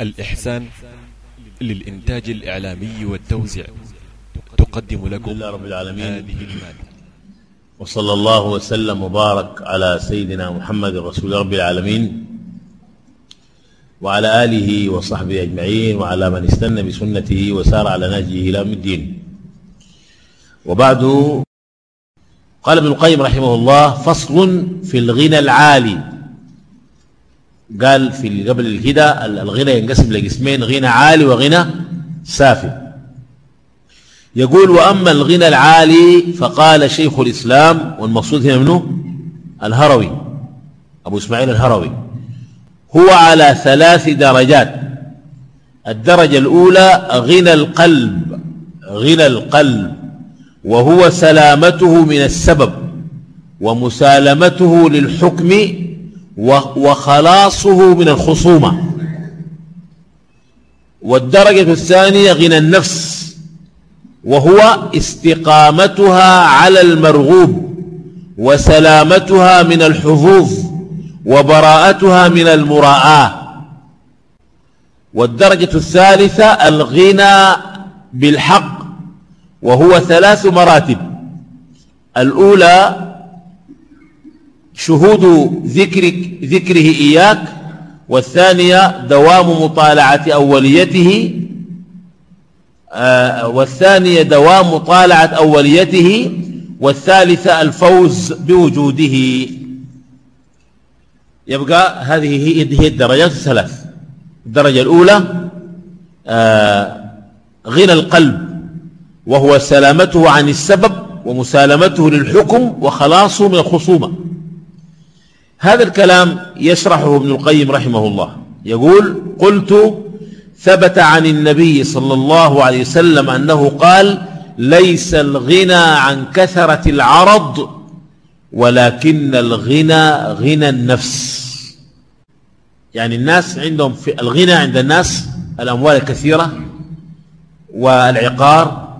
الإحسان للإنتاج الإعلامي والتوزيع. تقدم لكم لله رب العالمين. هذه المادة. وصلى الله وسلم وبارك على سيدنا محمد رسول رب العالمين وعلى آله وصحبه أجمعين وعلى من استنى بسنته وسار على نهجه إلى يوم الدين. وبعد قال ابن القيم رحمه الله فصل في الغنى العالي. قال في قبل الهدى الغنى ينقسم لقسمين غنى عالي وغنى سافل. يقول وأما الغنى العالي فقال شيخ الإسلام والمقصود هنا منه؟ الهروي. أبو إسماعيل الهروي. هو على ثلاث درجات. الدرجة الأولى غنى القلب. غنى القلب. وهو سلامته من السبب ومسالمته للحكم وخلاصه من الخصومة. والدرجة الثانية غنى النفس وهو استقامتها على المرغوب وسلامتها من الحظوظ وبراءتها من المراءة. والدرجة الثالثة الغنى بالحق وهو ثلاث مراتب. الأولى شهود ذكرك ذكره إياك والثانية دوام مطالعة أوليته آه، والثانية دوام مطالعة أوليته والثالثة الفوز بوجوده. يبقى هذه هي الدرجات الثلاث. الدرجة الأولى آه، غنى القلب. وهو سلامته عن السبب ومسالمته للحكم وخلاصه من الخصومة. هذا الكلام يشرحه ابن القيم رحمه الله. يقول قلت ثبت عن النبي صلى الله عليه وسلم أنه قال ليس الغنى عن كثرة العرض ولكن الغنى غنى النفس. يعني الناس عندهم في الغنى عند الناس الأموال الكثيرة والعقار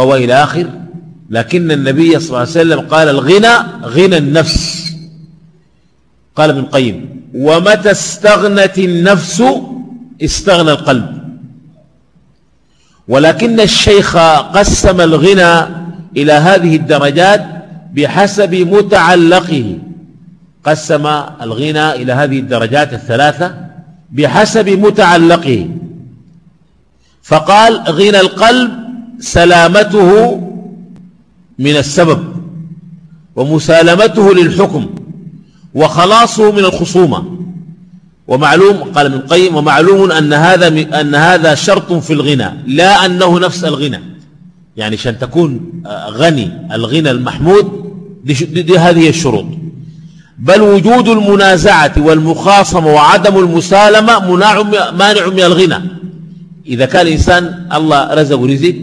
وإلى آخر. لكن النبي صلى الله عليه وسلم قال الغنى غنى النفس. قال ابن القيم ومتى استغنت النفس استغنى القلب. ولكن الشيخ قسم الغنى إلى هذه الدرجات بحسب متعلقه. قسم الغنى إلى هذه الدرجات الثلاثة بحسب متعلقه. فقال غنى القلب سلامته من السبب ومسالمته للحكم وخلاصه من الخصومة. ومعلوم قال ابن القيم ومعلوم أن هذا أن هذا شرط في الغنى لا أنه نفس الغنى. يعني عشان تكون آه، غني الغنى المحمود دي, دي, هذه الشروط. بل وجود المنازعة والمخاصمة وعدم المسالمة مناع مانع من الغنى. إذا كان الإنسان الله رزقه رزق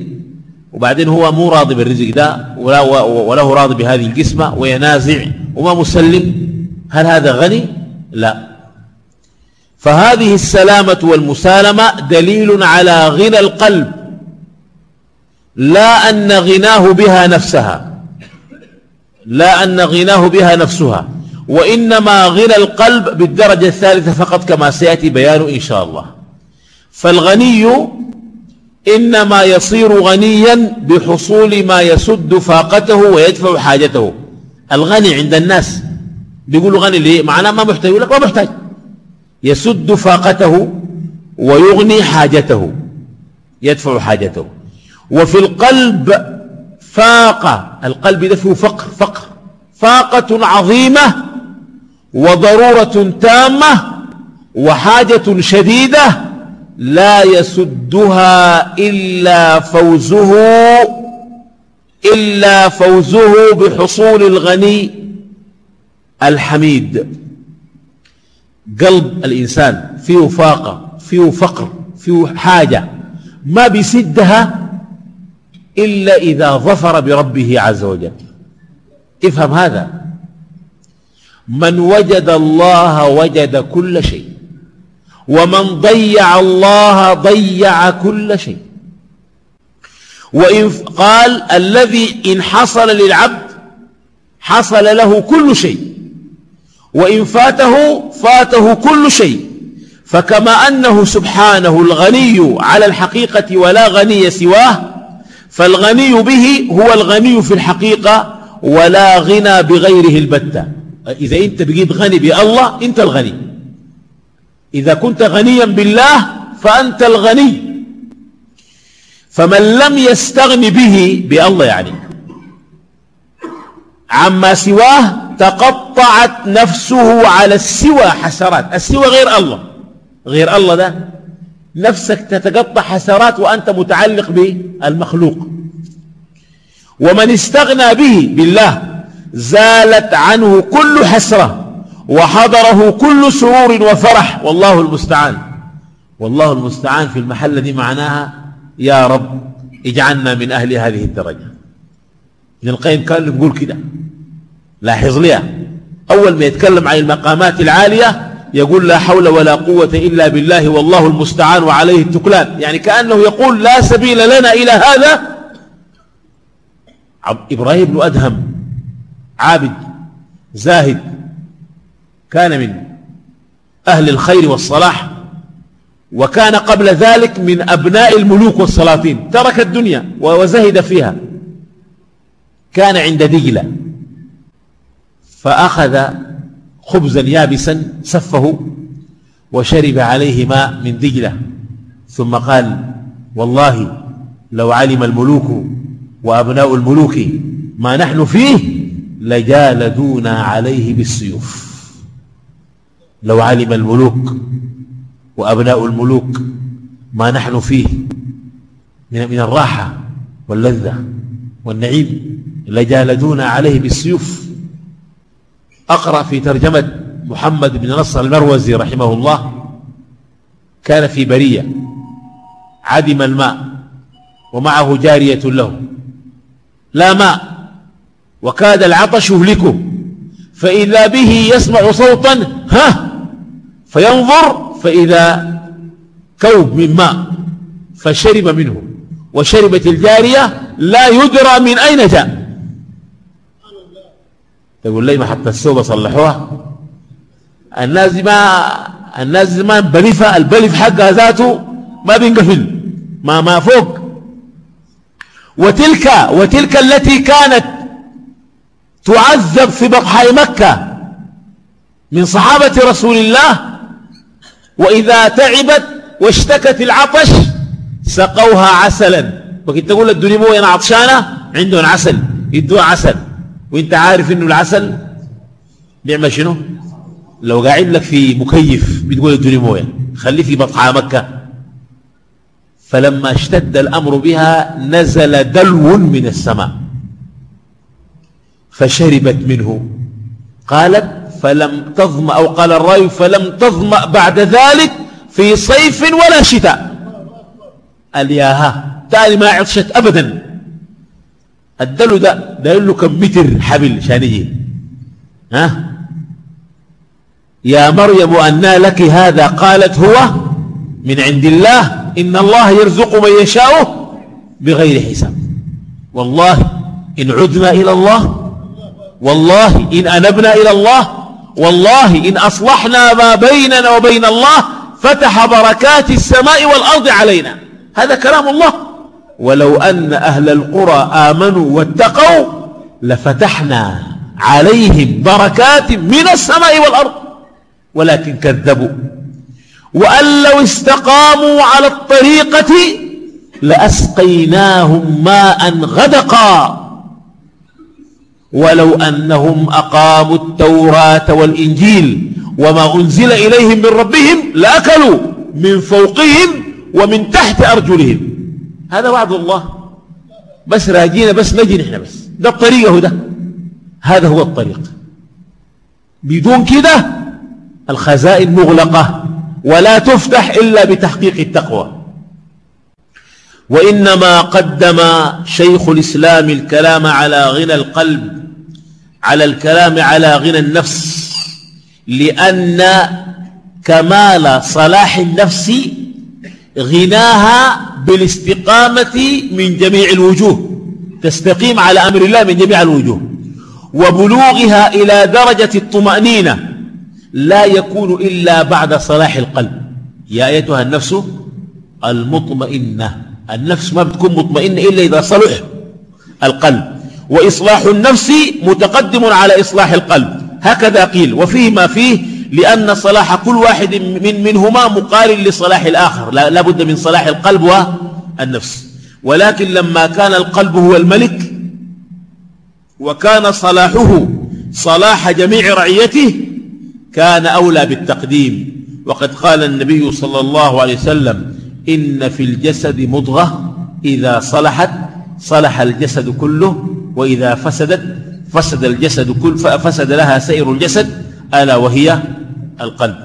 وبعدين هو مو راضي بالرزق ده ولا وله راضي بهذه القسمة وينازع وما مسلم. هل هذا غني؟ لا. فهذه السلامة والمسالمة دليل على غنى القلب. لا أن غناه بها نفسها. لا أن غناه بها نفسها. وإنما غنى القلب بالدرجة الثالثة فقط كما سيأتي بيانه إن شاء الله. فالغني إنما يصير غنيا بحصول ما يسد فاقته ويدفع حاجته. الغني عند الناس. بيقولوا غني ليه؟ معناه ما محتاج. يقول لك ما محتاج. يسد فاقته ويغني حاجته. يدفع حاجته. وفي القلب فاقة القلب ده فيه فقر فقر. فاقة عظيمة وضرورة تامة وحاجة شديدة لا يسدها إلا فوزه إلا فوزه بحصول الغني الحميد. قلب الإنسان فيه فاقة فيه فقر فيه حاجة. ما بيسدها إلا إذا ظفر بربه عز وجل. افهم هذا. من وجد الله وجد كل شيء. ومن ضيع الله ضيع كل شيء. وإن قال الذي إن حصل للعبد حصل له كل شيء. وإن فاته فاته كل شيء. فكما أنه سبحانه الغني على الحقيقة ولا غني سواه فالغني به هو الغني في الحقيقة ولا غنى بغيره البتة. إذا أنت بقيت غني بألله أنت الغني. إذا كنت غنيا بالله فأنت الغني. فمن لم يستغن به بالله يعني. عما سواه تقطعت نفسه على السوى حسرات. السوى غير الله. غير الله ده نفسك تتقطع حسرات وأنت متعلق بالمخلوق. ومن استغنى به بالله زالت عنه كل حسرة. وحضره كل سرور وفرح. والله المستعان. والله المستعان في المحلة دي معناها يا رب اجعلنا من أهل هذه الدرجة. ابن القيم كان يقول كده. لاحظ ليها أول ما يتكلم عن المقامات العالية يقول لا حول ولا قوة إلا بالله والله المستعان وعليه التكلان. يعني كأنه يقول لا سبيل لنا إلى هذا. إبراهيم بن أدهم عابد زاهد كان من أهل الخير والصلاح وكان قبل ذلك من أبناء الملوك والسلاطين ترك الدنيا وزهد فيها. كان عند دجلة. فأخذ خبزا يابسا سفه وشرب عليه ماء من دجلة. ثم قال والله لو علم الملوك وأبناء الملوك ما نحن فيه لجالدونا عليه بالسيوف. لو علم الملوك وأبناء الملوك ما نحن فيه من الراحة واللذة والنعيم لجالدونا عليه بالسيوف. أقرأ في ترجمة محمد بن نصر المروزي رحمه الله. كان في برية عدم الماء ومعه جارية له. لا ماء وكاد العطش يهلكه فإذا به يسمع صوتا ها؟ فينظر فإذا كوب من ماء فشرب منه. وشربت الجارية لا يدرى من أين جاء. تقول لي ما حتى السوبة صلحوها. الناس ما الناس ما بلفة البلف حقها ذاته ما بينقفل ما ما فوق. وتلك وتلك التي كانت تعذب في بقحاء مكة من صحابة رسول الله وإذا تعبت واشتكت العطش سقوها عسلا. وكنت تقول الدنيا مو أنا عطشانة عندهم عسل يدوها عسل. وأنت عارف إنه العسل بيعمل شنو؟ لو قاعد لك في مكيف بتقول الدنيا مويه خليه في بطحاء مكة. فلما اشتد الأمر بها نزل دلو من السماء. فشربت منه. قالت فلم تظمأ أو قال الرأي فلم تظمأ بعد ذلك في صيف ولا شتاء. الياها تالي ما عطشت أبدا. الدلو ده داير له كم متر حبل شان يجي ها؟ يا مريم أنى لك هذا قالت هو من عند الله إن الله يرزق من يشاء بغير حساب. والله إن عدنا إلى الله والله إن أنبنا إلى الله والله إن أصلحنا ما بيننا وبين الله فتح بركات السماء والأرض علينا. هذا كلام الله. ولو أن أهل القرى آمنوا واتقوا لفتحنا عليهم بركات من السماء والأرض. ولكن كذبوا. وأن لو استقاموا على الطريقة لأسقيناهم ماء غدقا. ولو أنهم أقاموا التوراة والإنجيل وما أنزل إليهم من ربهم لأكلوا من فوقهم ومن تحت أرجلهم. هذا وعد الله. بس راجينا بس نجي نحن بس. ده الطريق ده. هذا هو الطريق. بدون كده الخزائن مغلقة ولا تفتح إلا بتحقيق التقوى. وإنما قدم شيخ الإسلام الكلام على غنى القلب على الكلام على غنى النفس لأن كمال صلاح النفس غناها بالاستقامة من جميع الوجوه تستقيم على أمر الله من جميع الوجوه وبلوغها إلى درجة الطمأنينة لا يكون إلا بعد صلاح القلب. يا أيتها النفس المطمئنة. النفس ما بتكون مطمئنة إلا إذا صلح القلب. وإصلاح النفس متقدم على إصلاح القلب. هكذا قيل. وفيه ما فيه لأن صلاح كل واحد من منهما مقارن لصلاح الآخر. لا بد من صلاح القلب والنفس. ولكن لما كان القلب هو الملك وكان صلاحه صلاح جميع رعيته كان أولى بالتقديم. وقد قال النبي صلى الله عليه وسلم إن في الجسد مضغة إذا صلحت صلح الجسد كله وإذا فسدت فسد الجسد كل فسد لها سائر الجسد ألا وهي القلب.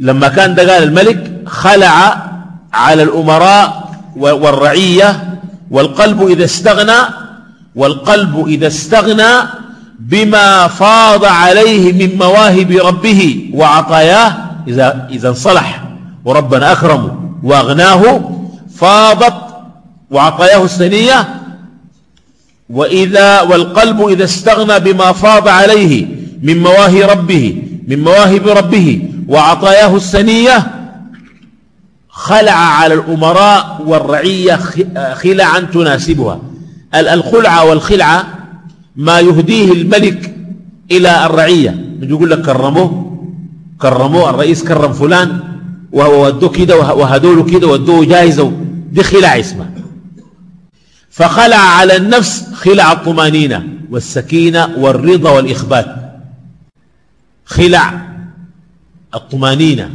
لما كان ده قال الملك خلع على الأمراء والرعية والقلب إذا استغنى والقلب إذا استغنى بما فاض عليه من مواهب ربه وعطاياه إذا, إذا انصلح. وربنا أكرمه وأغناه فاضت وعطاياه السنية وإذا والقلب إذا استغنى بما فاض عليه من مواهب ربه من مواهب ربه وعطاياه السنية خلع على الأمراء والرعية خلعا تناسبها. الخلعة والخلعة ما يهديه الملك إلى الرعية. يقول لك كرموه كرموه الرئيس كرم فلان وهو ودوه كده وهدوله كده ودوه جايزة دي خلع اسمه فخلع على النفس خلع الطمانينة والسكينة والرضا والإخبات. خلع الطمانينة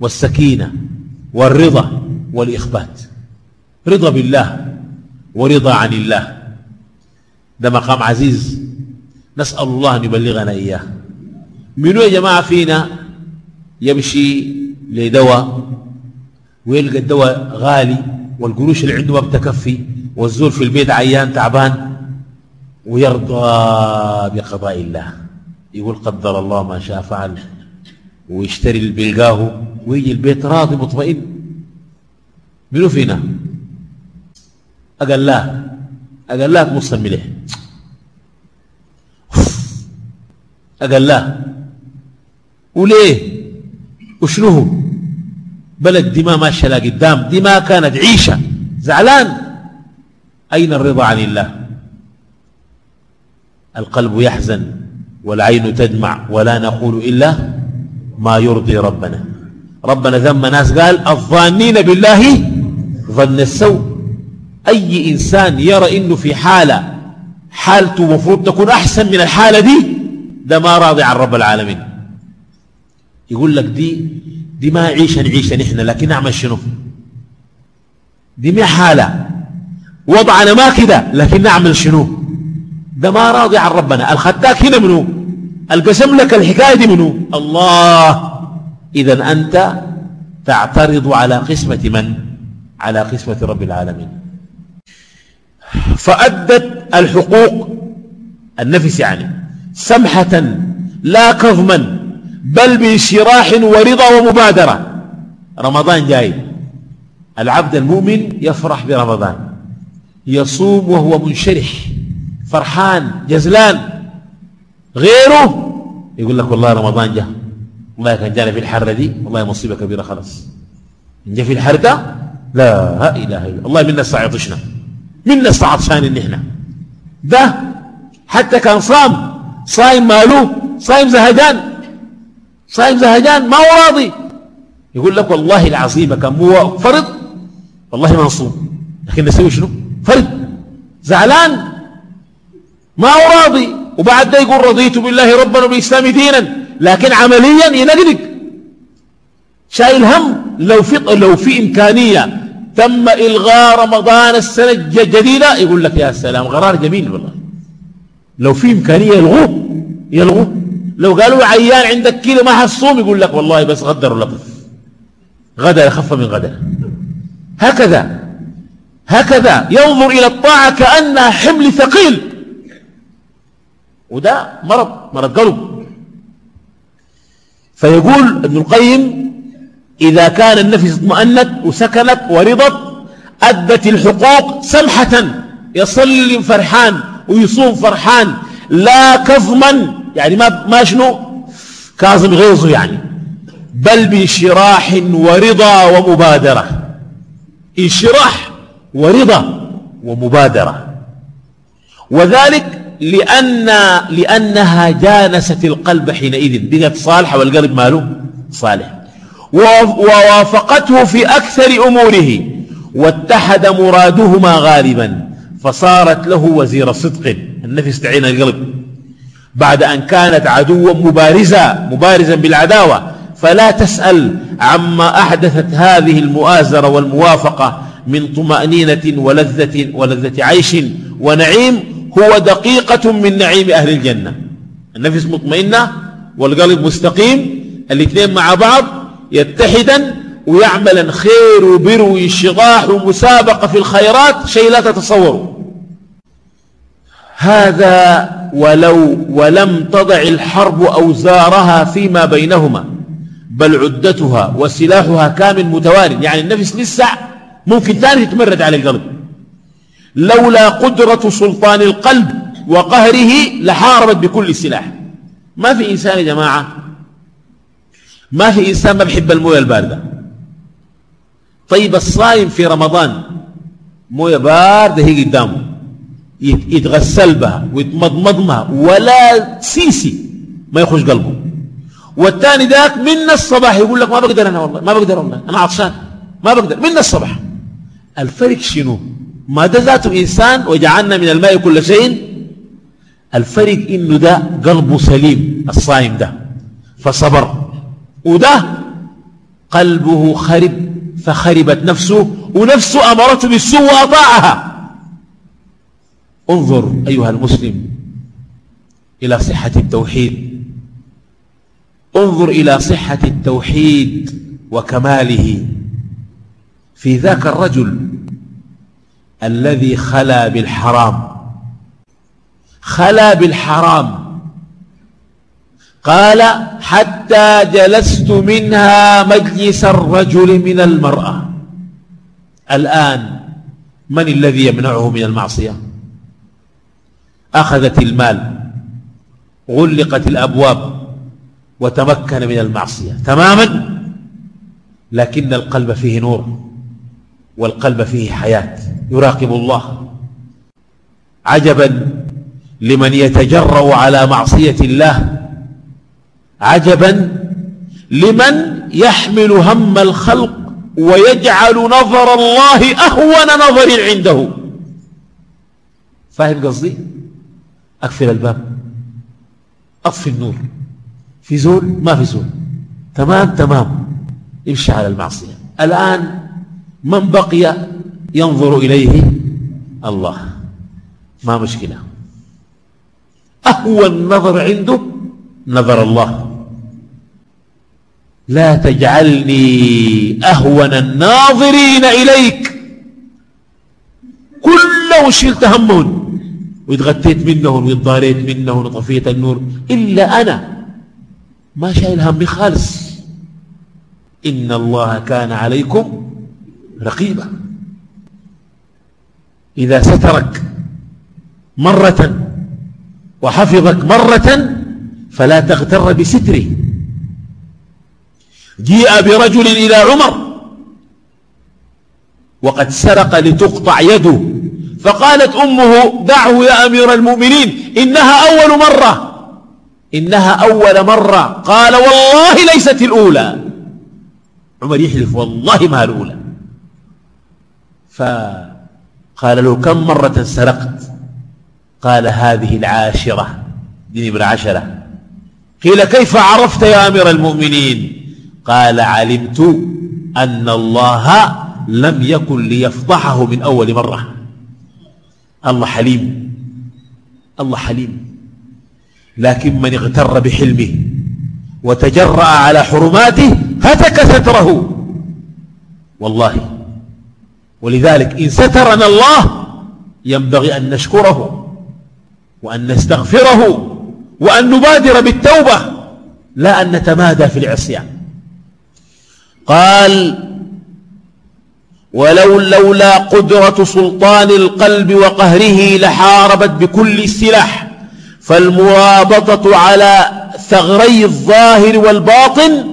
والسكينة والرضا والإخبات. رضا بالله ورضا عن الله. ده مقام عزيز. نسأل الله أن يبلغنا إياه. منو يا جماعة فينا يمشي لدواء ويلقى الدواء غالي والقروش اللي عنده ما بتكفي والزول في البيت عيان تعبان ويرضى بقضاء الله. يقول قدر الله ما شاء فعل ويشتري اللي بيلقاه ويجي البيت راضي مطمئن. منو فينا؟ أقل لا أقل لا تبص الملح أقل لا. وليه؟ وشنو بلد دماء ماشيه لا قدام دماء كانت عيشة. زعلان؟ أين الرضا عن الله؟ القلب يحزن والعين تدمع ولا نقول إلا ما يرضي ربنا. ربنا ذم ناس قال الظانين بالله ظن السوء. أي إنسان يرى إنه في حالة حالته مفروض تكون أحسن من الحالة دي ده ما راضي عن رب العالمين. يقول لك دي دي ما عيشة نعيشة نحن لكن نعمل شنو؟ دي ما حالة. وضعنا ما كده لكن نعمل شنو؟ ده ما راضي عن ربنا. الختاك هنا منو؟ القسم لك الحكاية دي منو؟ الله. إذا أنت تعترض على قسمة من؟ على قسمة رب العالمين. فأدت الحقوق النفس يعني. سمحة لا كظما. بل بانشراح ورضا ومبادرة. رمضان جاي. العبد المؤمن يفرح برمضان. يصوم وهو منشرح. فرحان جزلان. غيره يقول لك والله رمضان جاء. والله كان جانا في الحرة دي والله مصيبة كبيرة خلاص. إن جاء في الحر ده لا إله إلا الله. منا الساعة يطشنا. منا الساعة عطشان إن إحنا. ده حتى كان صام. صايم ماله؟ صايم زهجان. صايم زهجان ما هو راضي؟ يقول لك والله العظيم كان مو فرض والله ما نصوم لكن نسوي شنو؟ فرد. زعلان؟ ما هو راضي؟ وبعد ده يقول رضيت بالله ربا وبالإسلام دينا. لكن عمليا ينقلق شايل هم؟ لو في لو في إمكانية تم إلغاء رمضان السنة الجديدة يقول لك يا سلام قرار جميل والله. لو في إمكانية يلغوه. يلغوه. لو قالوا عيان عندك كيلو ما حصوم يقول لك والله بس غدر لطف غدر خف من غدر. هكذا. هكذا. ينظر إلى الطاعة كأنها حمل ثقيل. وده مرض مرض قلب. فيقول ابن القيم إذا كان النفس اطمأنت وسكنت ورضت أدت الحقوق سمحة. يصلي فرحان ويصوم فرحان. لا كظما يعني ما ما شنو؟ كاظم غيظه يعني. بل بانشراح ورضا ومبادرة. انشراح ورضا ومبادرة. وذلك لأن لأنها جانست القلب حينئذ. بقت صالحة والقلب ماله؟ صالح. ووافقته في أكثر أموره. واتحد مرادهما غالبا. فصارت له وزير صدق. النفس تعين القلب. بعد أن كانت عدوا مبارزة مبارزا بالعداوة. فلا تسأل عما أحدثت هذه المؤازرة والموافقة من طمأنينة ولذة, ولذة عيش ونعيم هو دقيقة من نعيم أهل الجنة. النفس مطمئنة والقلب مستقيم الاثنين مع بعض يتحدا ويعملا خير وبر وانشغاح ومسابقة في الخيرات شيء لا تتصوروا هذا ولو ولم تضع الحرب أوزارها فيما بينهما بل عدتها وسلاحها كامل متوالي يعني النفس لسه ممكن ثاني تتمرد على القلب. لولا قدرة سلطان القلب وقهره لحاربت بكل سلاح. ما في إنسان يا جماعة ما في إنسان ما بحب الموية الباردة. طيب الصائم في رمضان موية باردة هي قدامه. يتغسل بها ويتمضمض بها ولا سيسي ما يخش قلبه. والثاني ذاك من الصباح يقول لك ما بقدر أنا والله ما بقدر والله أنا عطشان ما بقدر من الصباح. الفرق شنو؟ ما ذاته إنسان وجعلنا من الماء كل شيء. الفرق إنه ده قلبه سليم الصائم ده فصبر. وده قلبه خرب فخربت نفسه ونفسه أمرته بالسوء وأطاعها. انظر أيها المسلم إلى صحة التوحيد. انظر إلى صحة التوحيد وكماله. في ذاك الرجل الذي خلا بالحرام. خلا بالحرام. قال حتى جلست منها مجلس الرجل من المرأة. الآن من الذي يمنعه من المعصية؟ أخذت المال غلقت الأبواب وتمكن من المعصية. تماما؟ لكن القلب فيه نور والقلب فيه حياة. يراقب الله. عجبا لمن يتجرأ على معصية الله. عجبا لمن يحمل هم الخلق ويجعل نظر الله أهون نظر عنده. فاهم قصدي؟ أقفل الباب. أطفي النور. في زول؟ ما في زول. تمام تمام. امشي على المعصية. الآن من بقي ينظر إليه؟ الله. ما مشكلة. أهوى النظر عنده؟ نظر الله. لا تجعلني أهون الناظرين إليك. كله شلت همهم واتغطيت منهم واتضاريت منهم وطفيت النور. إلا أنا ما شايل همي خالص. إن الله كان عليكم رقيبا. إذا سترك مرة وحفظك مرة فلا تغتر بستره. جيء برجل إلى عمر وقد سرق لتقطع يده. فقالت أمه دعه يا أمير المؤمنين إنها أول مرة. إنها أول مرة. قال والله ليست الأولى. عمر يحلف والله ما الأولى. فقال له كم مرة سرقت؟ قال هذه العاشرة. دين ابن عشرة. قيل كيف عرفت يا أمير المؤمنين؟ قال علمت أن الله لم يكن ليفضحه من أول مرة. الله حليم الله حليم. لكن من اغتر بحلمه وتجرأ على حرماته هتك ستره. والله ولذلك إن سترنا الله ينبغي أن نشكره وأن نستغفره وأن نبادر بالتوبة لا أن نتمادى في العصيان. قال ولو لولا قدرة سلطان القلب وقهره لحاربت بكل السلاح فالمرابطة على ثغري الظاهر والباطن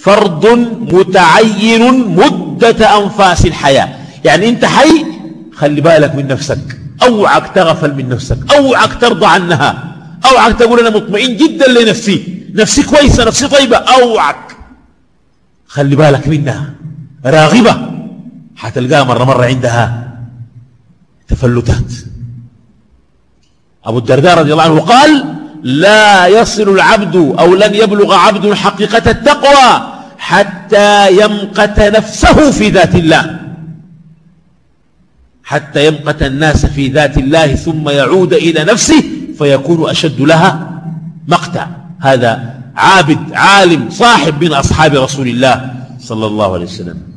فرض متعين مدة أنفاس الحياة. يعني أنت حي خلي بالك من نفسك. أوعك تغفل من نفسك. أوعك ترضى عنها. أوعك تقول أنا مطمئن جدا لنفسي. نفسي كويسة نفسي طيبة. أوعك. خلي بالك منها. راغبة. حتلقاها مرة مرة عندها تفلتات. أبو الدرداء رضي الله عنه قال لا يصل العبد أو لن يبلغ عبد حقيقة التقوى حتى يمقت نفسه في ذات الله. حتى يمقت الناس في ذات الله ثم يعود إلى نفسه فيكون أشد لها مقتا. هذا عابد عالم صاحب من أصحاب رسول الله صلى الله عليه وسلم.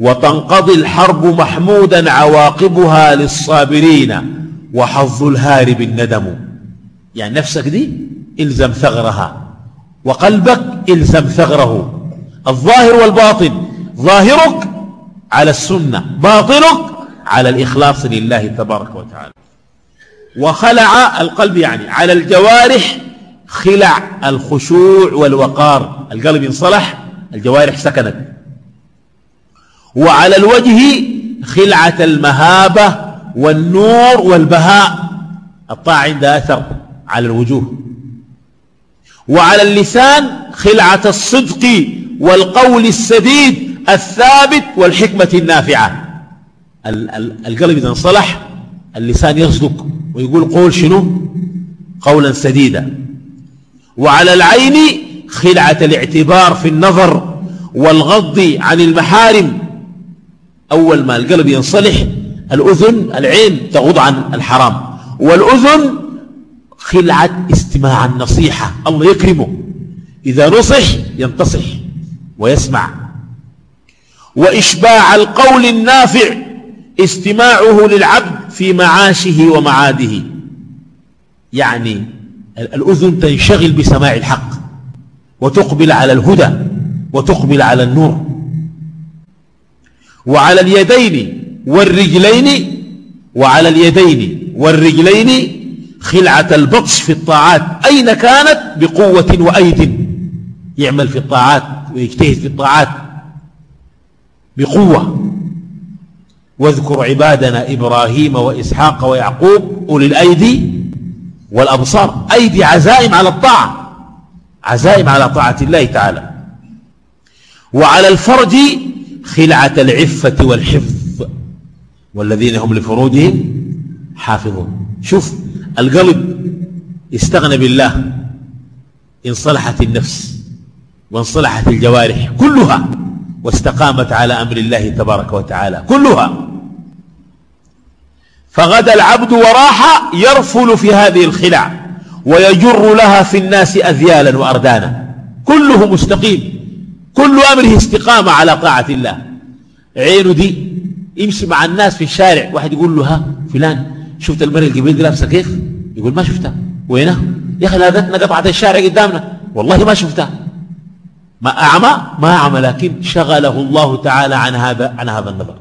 وتنقضي الحرب محمودا عواقبها للصابرين وحظ الهارب الندم. يعني نفسك دي إلزم ثغرها وقلبك إلزم ثغره. الظاهر والباطن ظاهرك على السنة باطنك على الإخلاص لله تبارك وتعالى. وخلع القلب يعني على الجوارح خلع الخشوع والوقار. القلب انصلح الجوارح سكنت. وعلى الوجه خلعة المهابة والنور والبهاء الطاعة عندها أثر على الوجوه. وعلى اللسان خلعة الصدق والقول السديد الثابت والحكمة النافعة. القلب إذا انصلح اللسان يصدق ويقول قول شنو؟ قولا سديدا. وعلى العين خلعة الاعتبار في النظر والغض عن المحارم أول ما القلب ينصلح الأذن العين تغض عن الحرام. والأذن خلعة استماع النصيحة الله يكرمه. إذا نصح ينتصح ويسمع. وإشباع القول النافع استماعه للعبد في معاشه ومعاده. يعني الأذن تنشغل بسماع الحق وتقبل على الهدى وتقبل على النور. وعلى اليدين والرجلين وعلى اليدين والرجلين خلعة البطش في الطاعات أين كانت؟ بقوة وأيد. يعمل في الطاعات ويجتهد في الطاعات بقوة. واذكر عبادنا إبراهيم وإسحاق ويعقوب أولي الأيدي والأبصار. أيدي عزائم على الطاعة عزائم على طاعة الله تعالى. وعلى الفرج خلعة العفة والحفظ والذين هم لفروجهم حافظون. شوف القلب استغنى بالله انصلحت النفس وانصلحت الجوارح كلها واستقامت على أمر الله تبارك وتعالى كلها. فغدا العبد وراح يرفل في هذه الخلع ويجر لها في الناس أذيالا وأردانا كله مستقيم. كل أمره استقامة على طاعة الله. عينه دي يمشي مع الناس في الشارع واحد يقول له ها فلان شفت المرأة القبيل دي لابسه كيف؟ يقول ما شفتها. وينها يا أخي لاقتنا قطعة الشارع قدامنا. والله ما شفتها. ما أعمى؟ ما أعمى لكن شغله الله تعالى عن هذا عن هذا النظر.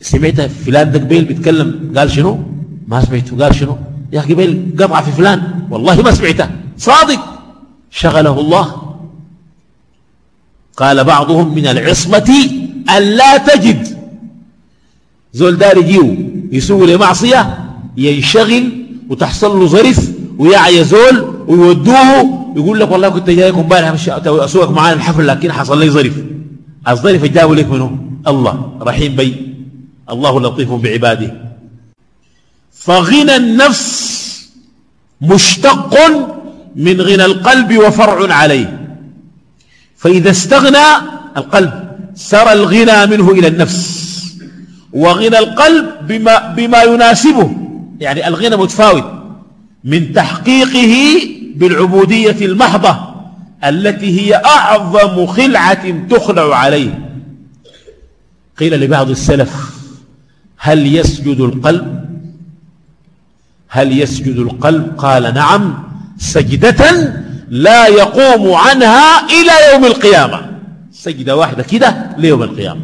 سمعت فلان ده قبيل بيتكلم قال شنو؟ ما سمعته. قال شنو؟ يا أخي قبيل قطع في فلان. والله ما سمعته. صادق. شغله الله قال بعضهم من العصمة أن لا تجد. زول دار يجيو يسوي لمعصية ينشغل وتحصل له ظرف ويعي زول ويودوه يقول لك والله كنت جايكم امبارح أسوقك معانا الحفل لكن حصل لي ظرف. الظرف جابوا لك منه؟ الله رحيم بي. الله لطيف بعباده. فغنى النفس مشتق من غنى القلب وفرع عليه. فإذا استغنى القلب سرى الغنى منه إلى النفس وغنى القلب بما, بما يناسبه. يعني الغنى متفاوت من تحقيقه بالعبودية المحضة التي هي أعظم خلعة تخلع عليه. قيل لبعض السلف هل يسجد القلب؟ هل يسجد القلب؟ قال نعم سجدة لا يقوم عنها إلى يوم القيامة. سجدة واحدة كده ليوم القيامة.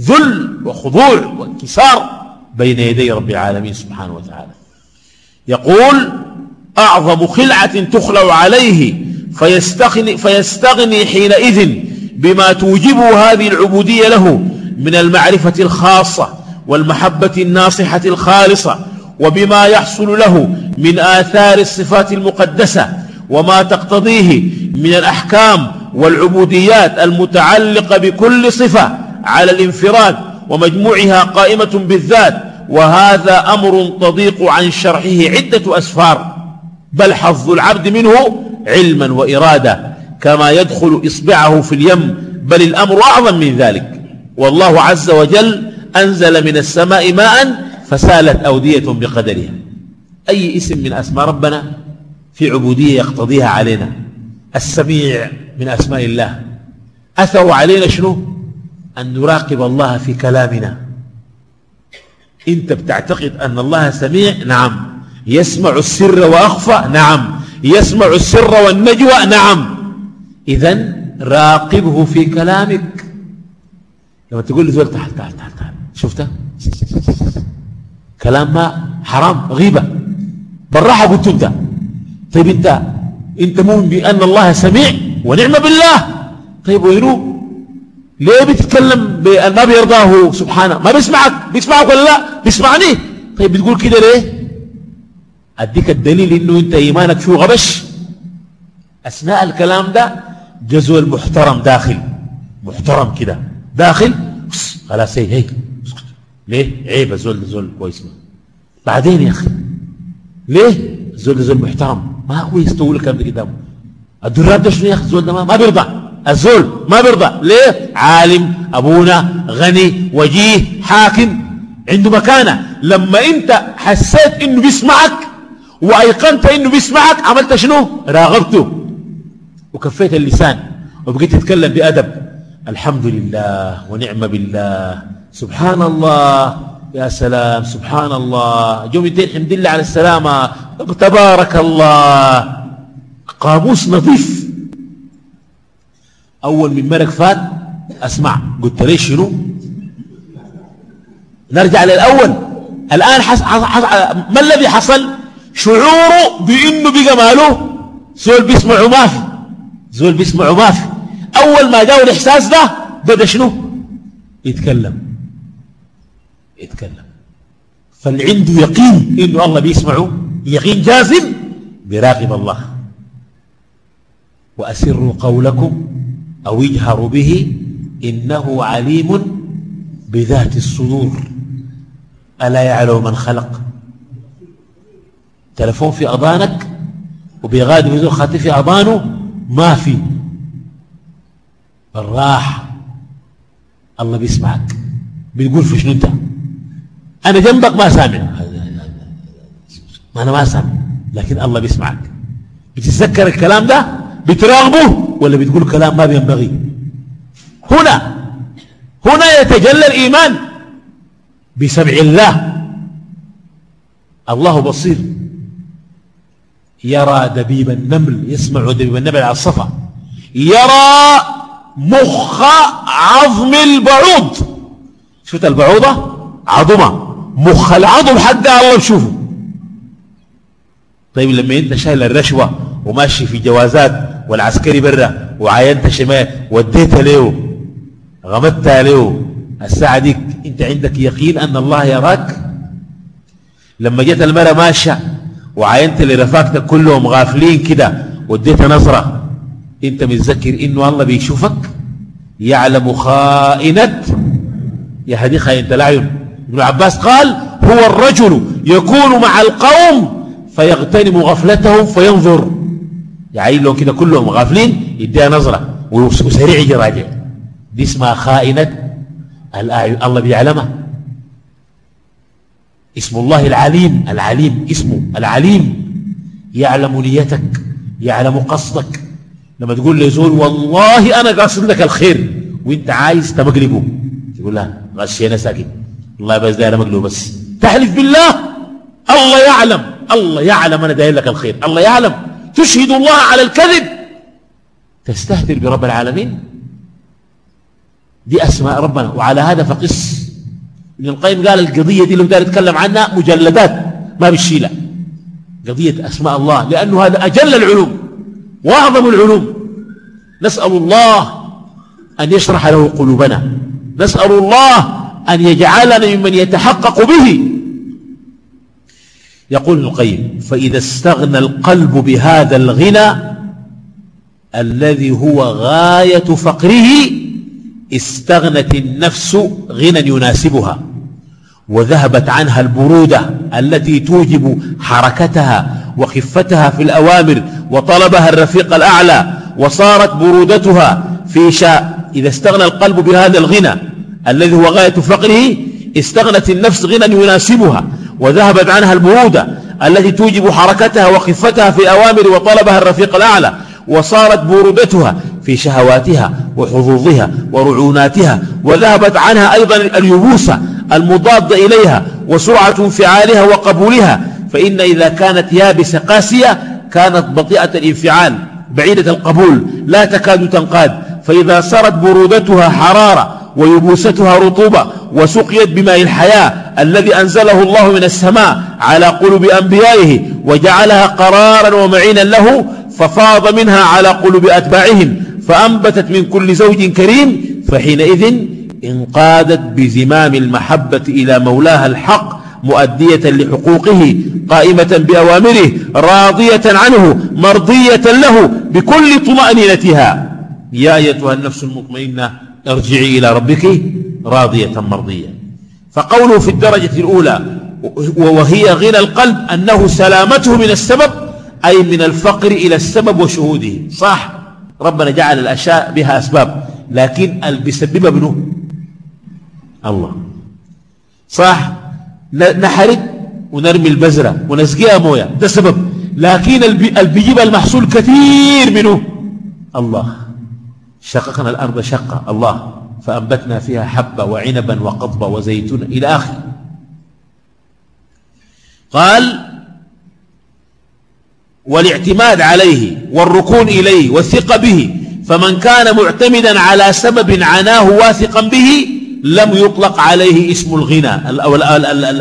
ذل وخضوع وانكسار بين يدي رب العالمين سبحانه وتعالى. يقول أعظم خلعة تخلع عليه فيستغني, فيستغني حينئذ بما توجبه هذه العبودية له من المعرفة الخاصة والمحبة الناصحة الخالصة وبما يحصل له من آثار الصفات المقدسة وما تقتضيه من الأحكام والعبوديات المتعلقة بكل صفة على الانفراد ومجموعها قائمة بالذات وهذا أمر تضيق عن شرحه عدة أسفار بل حظ العبد منه علما وإرادة كما يدخل إصبعه في اليم بل الأمر أعظم من ذلك. والله عز وجل أنزل من السماء ماء فسالت أودية بقدرها. أي اسم من أسماء ربنا؟ في عبودية يقتضيها علينا. السميع من أسماء الله. أثروا علينا شنو؟ أن نراقب الله في كلامنا. أنت بتعتقد أن الله سميع؟ نعم. يسمع السر وأخفى؟ نعم. يسمع السر والنجوى؟ نعم. إذا راقبه في كلامك. لما تقول لي زول تعال تعال تعال تعال. شفته؟ كلام ما حرام غيبة. بالراحة قلت طيب انت انت مؤمن بأن الله سميع ونعم بالله؟ طيب وينو؟ ليه بتتكلم بأن ما بيرضاه سبحانه؟ ما بيسمعك؟ بيسمعك ولا لا؟ بيسمعني. طيب بتقول كده ليه؟ أديك الدليل إنه أنت إيمانك فيه غبش. أثناء الكلام ده جزء المحترم داخل. محترم كده. داخل؟ خلاص هي هي. ليه؟ عيب الزول زول كويس. بعدين يا أخي ليه؟ الزول زول محترم. ما هو يستوي الكلام ده قدامه ده شنو يا أخي؟ الزول ده ما بيرضى. الزول ما بيرضى. ليه؟ عالم أبونا غني وجيه حاكم. عنده مكانة. لما أنت حسيت إنه بيسمعك وأيقنت إنه بيسمعك عملت شنو؟ راغبته. وكفيت اللسان. وبقيت تتكلم بأدب. الحمد لله ونعم بالله. سبحان الله. يا سلام سبحان الله جملتين حمد الله على السلامة. تبارك الله. قاموس نظيف. أول من مرق فات أسمع. قلت ليش شنو؟ نرجع للأول. الآن حس... حس... حس... ما الذي حصل؟ شعوره بأنه بقى ماله. زول بيسمعه ما في. زول بيسمعه ما في. أول ما جاء الإحساس ده بدأ شنو؟ يتكلم. يتكلم. فالعنده يقين إنه الله بيسمعه يقين جازم براقب الله. وأسروا قولكم أو اجهروا به إنه عليم بذات الصدور. ألا يعلم من خلق؟ تلفون في أضانك وبيغادي بيزور خاتي في أضانه ما في. بالراحة الله بيسمعك. بيقول في شنو أنت؟ أنا جنبك ما سامع. ما أنا ما سامع. لكن الله بيسمعك. بتتذكر الكلام ده؟ بتراغبه ولا بتقول كلام ما بينبغي؟ هنا. هنا يتجلى الإيمان بسمع الله. الله بصير. يرى دبيب النمل يسمع دبيب النمل على الصفا. يرى مخ عظم البعوض. شفت البعوضة؟ عظمة. مخ العظم حقها الله بشوفه. طيب لما انت شايل الرشوة وماشي في جوازات والعسكري برا وعاينت شمال وديتها له غمدتها له الساعة ديك انت عندك يقين أن الله يراك؟ لما جت المرة ماشية وعاينت اللي رفاقتك كلهم غافلين كده وديتها نظرة انت متذكر إنه الله بيشوفك؟ يعلم خائنة. يا هدي خائنة الأعين ابن عباس قال هو الرجل يكون مع القوم فيغتنم غفلتهم فينظر. يعين لهم كده كلهم غافلين يديها نظرة وسريع يجي راجع. دي اسمها خائنة الأعين. الله بيعلمها. اسم الله العليم. العليم اسمه العليم. يعلم نيتك يعلم قصدك. لما تقول لزول والله أنا قاصد لك الخير وأنت عايز تمقلبه. تقول لها غشينا ساكت الله بس داير مقلوب بس. تحلف بالله؟ الله يعلم. الله يعلم أنا داير لك الخير. الله يعلم. تشهد الله على الكذب. تستهتر برب العالمين. دي أسماء ربنا. وعلى هذا فقس. ابن القيم قال القضية دي لو دار يتكلم عنها مجلدات ما بالشيلة. قضية أسماء الله لأنه هذا أجل العلوم وأعظم العلوم. نسأل الله أن يشرح له قلوبنا. نسأل الله أن يجعلنا ممن يتحقق به. يقول القيم فإذا استغنى القلب بهذا الغنى الذي هو غاية فقره استغنت النفس غنى يناسبها وذهبت عنها البرودة التي توجب حركتها وخفتها في الأوامر وطلبها الرفيق الأعلى وصارت برودتها في شاء. إذا استغنى القلب بهذا الغنى الذي هو غاية فقره استغنت النفس غنى يناسبها وذهبت عنها البرودة التي توجب حركتها وخفتها في الأوامر وطلبها الرفيق الأعلى وصارت برودتها في شهواتها وحظوظها ورعوناتها وذهبت عنها أيضا اليبوسة المضادة إليها وسرعة انفعالها وقبولها فإن إذا كانت يابسة قاسية كانت بطيئة الانفعال بعيدة القبول لا تكاد تنقاد فإذا صارت برودتها حرارة ويبوستها رطوبة وسقيت بماء الحياة الذي أنزله الله من السماء على قلوب أنبيائه وجعلها قرارا ومعينا له ففاض منها على قلوب أتباعهم فأنبتت من كل زوج كريم فحينئذ انقادت بزمام المحبة إلى مولاها الحق مؤدية لحقوقه قائمة بأوامره راضية عنه مرضية له بكل طمأنينتها. يا أيتها النفس المطمئنة ارجعي إلى ربك راضية مرضية. فقوله في الدرجة الأولى وهي غنى القلب أنه سلامته من السبب أي من الفقر إلى السبب وشهوده. صح؟ ربنا جعل الأشياء بها أسباب لكن بيسببها منه الله. صح؟ نحرق ونرمي البزرة ونسقيها موية ده سبب. لكن اللي بيجيب المحصول كثير منه. الله. شققنا الأرض شقة الله فأنبتنا فيها حبة وعنبا وقضبا وزيتون إلى آخر قال والاعتماد عليه والركون إليه والثقة به فمن كان معتمدا على سبب عناه واثقا به لم يطلق عليه اسم الغنى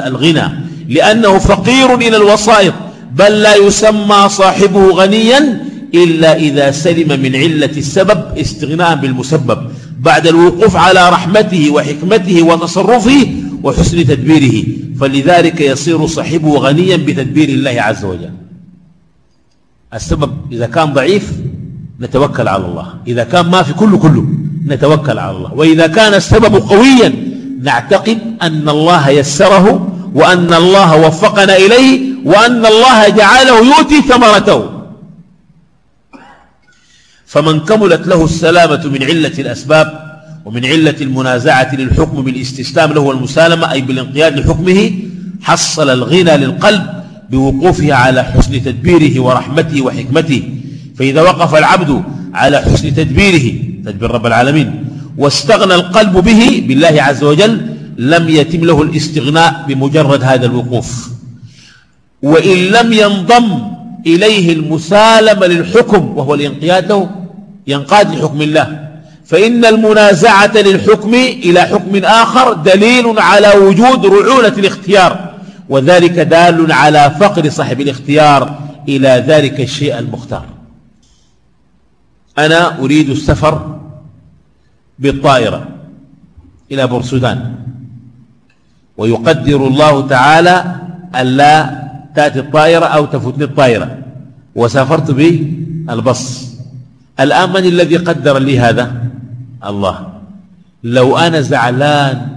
الغنى لأنه فقير إلى الوسائط بل لا يسمى صاحبه غنيا إلا إذا سلم من علة السبب استغناء بالمسبب بعد الوقوف على رحمته وحكمته وتصرفه وحسن تدبيره. فلذلك يصير صاحبه غنيا بتدبير الله عز وجل. السبب إذا كان ضعيف نتوكل على الله إذا كان ما في كله كله نتوكل على الله. وإذا كان السبب قويا نعتقد أن الله يسره وأن الله وفقنا إليه وأن الله جعله يؤتي ثمرته. فمن كملت له السلامة من علة الأسباب ومن علة المنازعة للحكم بالاستسلام له والمسالمة أي بالانقياد لحكمه حصل الغنى للقلب بوقوفه على حسن تدبيره ورحمته وحكمته. فإذا وقف العبد على حسن تدبيره تدبير رب العالمين واستغنى القلب به بالله عز وجل لم يتم له الاستغناء بمجرد هذا الوقوف. وإن لم ينضم إليه المسالمة للحكم وهو الانقياد له ينقاد لحكم الله. فإن المنازعة للحكم إلى حكم آخر دليل على وجود رعونة الاختيار وذلك دال على فقر صاحب الاختيار إلى ذلك الشيء المختار. أنا أريد السفر بالطائرة إلى بورسودان ويقدر الله تعالى ألا تأتي الطائرة أو تفوتني الطائرة. وسافرت بالبص الآن من الذي قدر لي هذا؟ الله. لو أنا زعلان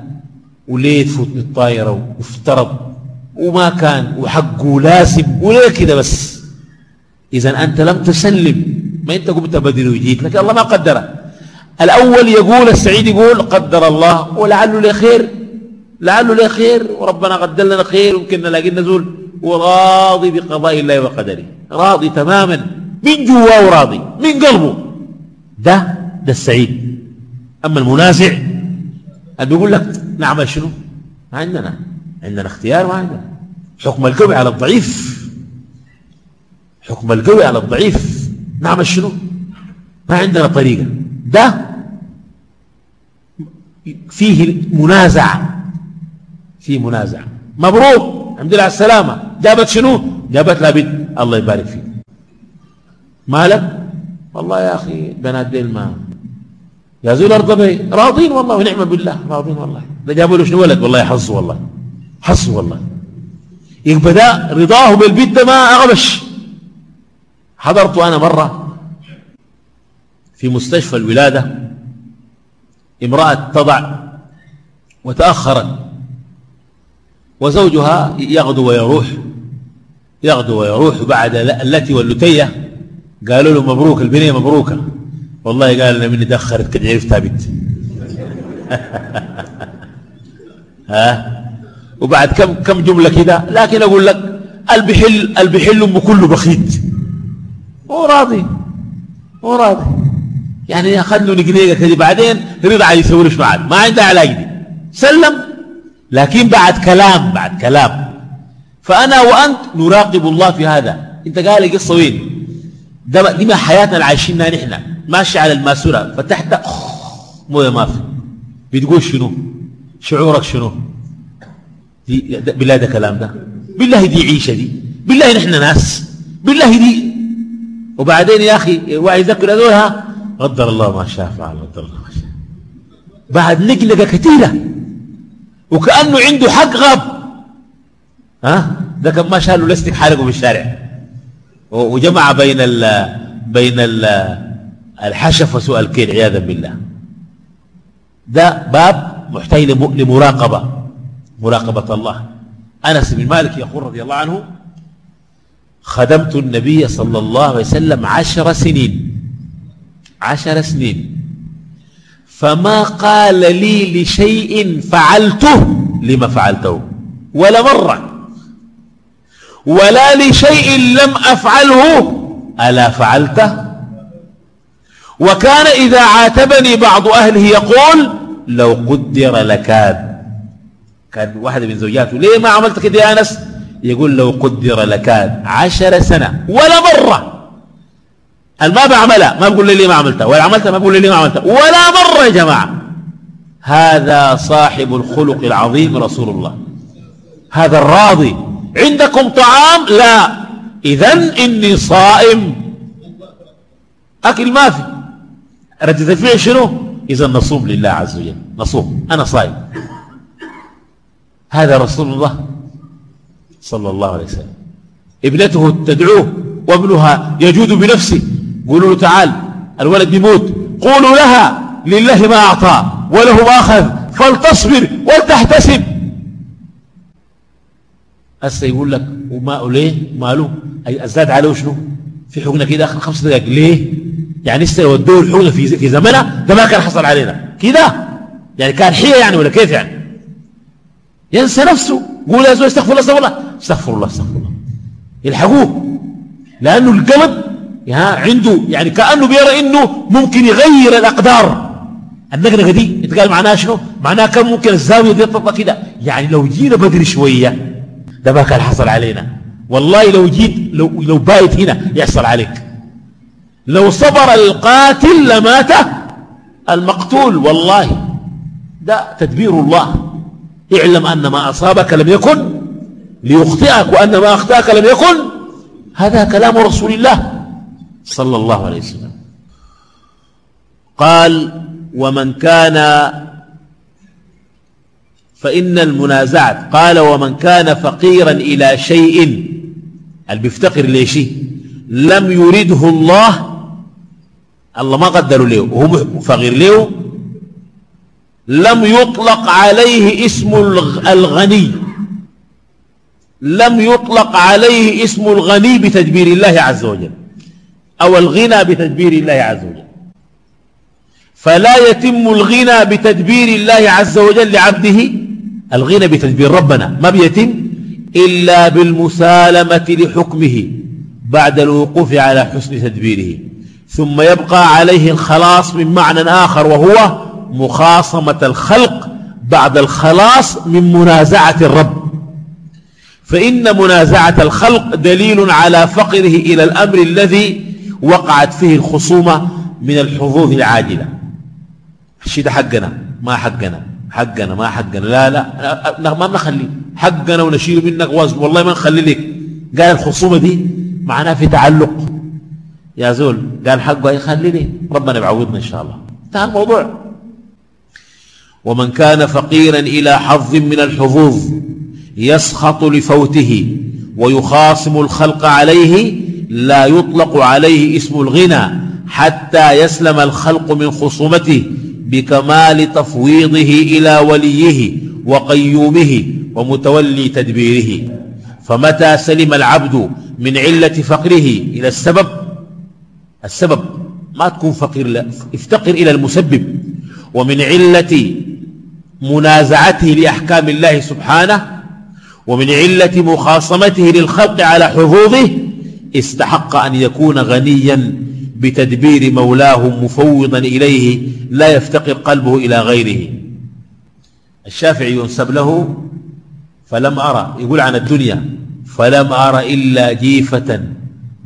وليه تفوتني الطائرة وافترض وما كان وحقه لازم وليه كده بس. إذا أنت لم تسلم. ما أنت قمت بدل ويجيك لكن الله ما قدره. الأول يقول السعيد يقول قدر الله ولعله له خير. لعله له خير وربنا قدر لنا خير. ويمكن نلاقي نزول. وراضي بقضاء الله وقدره. راضي تماما. من جواه راضي من قلبه. ده ده السعيد. أما المنازع اللي بيقول لك نعمل شنو؟ ما عندنا عندنا اختيار ما عندنا. حكم القوي على الضعيف. حكم القوي على الضعيف. نعمل شنو؟ ما عندنا طريقة. ده فيه منازعة فيه منازعة مبروك. الحمد لله على السلامة. جابت شنو؟ جابت لا بنت الله يبارك فيك. مالك؟ والله يا أخي بنات ديل ما. يا زول أرض بي. راضين والله ونعم بالله. راضين والله. ده جابوا له شنو ولد؟ والله حظ والله. حظ والله. يبقى ده رضاه بالبيت ده ما أغبش. حضرت أنا مرة في مستشفى الولادة. امرأة تضع وتأخرت. وزوجها يغدو ويروح. يغدو ويروح بعد التي واللتية. قالوا له مبروك البنية مبروكة. والله قال لنا مني تأخرت كده عرفتها بنت ها؟ وبعد كم كم جملة كده؟ لكن أقول لك البحل البحل أم كله بخيت. هو راضي هو راضي. يعني أخذ له نقنيقة كده بعدين رضع يسوي بعد ما عنده علاج دي سلم. لكن بعد كلام بعد كلام. فأنا وأنت نراقب الله في هذا. أنت قال قصة وين؟ ده دي ما حياتنا اللي عايشينها نحن. ماشي على الماسورة. فتحت موية ما في. بتقول شنو؟ شعورك شنو؟ دي بالله ده كلام ده. بالله دي عيشة دي. بالله نحن ناس. بالله دي. وبعدين يا أخي واحد يذكر هذولها قدر الله ما شاء فعل قدر الله ما شاء. بعد نقلقة كثيرة. وكأنه عنده حق غاب. ها؟ ده كان ما شالوا لستك حالقه بالشارع وجمع بين ال بين ال الحشف وسوء الكيل عياذا بالله. ده باب محتاج لمراقبة. مراقبة الله. أنس بن مالك يقول رضي الله عنه خدمت النبي صلى الله عليه وسلم عشر سنين. عشر سنين. فما قال لي لشيء فعلته لما فعلته. ولا مرة. ولا لشيء لم أفعله. ألا فعلته؟ وكان إذا عاتبني بعض أهله يقول لو قدر لكان. كان واحدة من زوجاته ليه ما عملت كده يا أنس؟ يقول لو قدر لكان. عشر سنة ولا مرة. ما بعملها. ما بقول لي ما عملتها. ولا عملتها ما بقول لي ما عملتها. ولا مرة يا جماعة. هذا صاحب الخلق العظيم رسول الله. هذا الراضي. عندكم طعام؟ لا. إذن إني صائم. أكل ما في. ردة الفعل شنو؟ إذا نصوم لله عز وجل. نصوم. أنا صائم. هذا رسول الله صلى الله عليه وسلم. ابنته تدعوه وابنها يجود بنفسه. قولوا له تعال الولد بيموت قولوا لها لله ما أعطى وله ما أخذ. فلتصبر ولتحتسب. هسه يقول لك وما ليه؟ ماله. ازداد عليه شنو؟ في حقنة كده آخر خمس دقائق ليه؟ يعني لسه ودوه الحقنة في في زمنها ده ما كان حصل علينا. كده؟ يعني كان حية يعني ولا كيف يعني؟ ينسى نفسه. قول يا زول استغفر الله استغفر الله. استغفر الله استغفر الله. يلحقوه. لأنه القلب عنده يعني كأنه بيرى إنه ممكن يغير الأقدار. النقنقه دي أنت قال معناها شنو؟ معناها كم ممكن الزاوية دي تطلع كده. يعني لو جينا بدري شوية ده ما كان حصل علينا. والله لو جيت لو, لو بايت هنا يحصل عليك. لو صبر القاتل لمات المقتول والله ده تدبير الله. اعلم أن ما أصابك لم يكن ليخطئك وأن ما أخطأك لم يكن. هذا كلام رسول الله صلى الله عليه وسلم. قال ومن كان فإن المنازعة. قال ومن كان فقيرا إلى شيء اللي بيفتقر لشيء لم يرده الله الله ما قدروا له. وهو فقير له. لم يطلق عليه اسم الغني. لم يطلق عليه اسم الغني بتدبير الله عز وجل أو الغنى بتدبير الله عز وجل. فلا يتم الغنى بتدبير الله عز وجل لعبده. الغنى بتدبير ربنا ما بيتم إلا بالمسالمة لحكمه بعد الوقوف على حسن تدبيره. ثم يبقى عليه الخلاص من معنى آخر وهو مخاصمة الخلق بعد الخلاص من منازعة الرب. فإن منازعة الخلق دليل على فقره إلى الأمر الذي وقعت فيه الخصومة من الحظوظ العاجلة. الشيء ده حقنا ما حقنا. حقنا ما حقنا. لا لا ما نخلي حقنا ونشيل منك وزن والله ما نخلي لك قال الخصومة دي معناها في تعلق. يا زول قال حقه يخلي لي ربنا يعوضنا إن شاء الله. انتهى الموضوع. ومن كان فقيرا إلى حظ من الحظوظ يسخط لفوته ويخاصم الخلق عليه لا يطلق عليه اسم الغنى حتى يسلم الخلق من خصومته بكمال تفويضه إلى وليه وقيومه ومتولي تدبيره. فمتى سلم العبد من علة فقره إلى السبب؟ السبب ما تكون فقير لا افتقر إلى المسبب. ومن علة منازعته لأحكام الله سبحانه ومن علة مخاصمته للخلق على حظوظه استحق أن يكون غنيا بتدبير مولاه مفوضا إليه لا يفتقر قلبه إلى غيره. الشافعي ينسب له فلم أرى يقول عن الدنيا فلم أرى إلا جيفة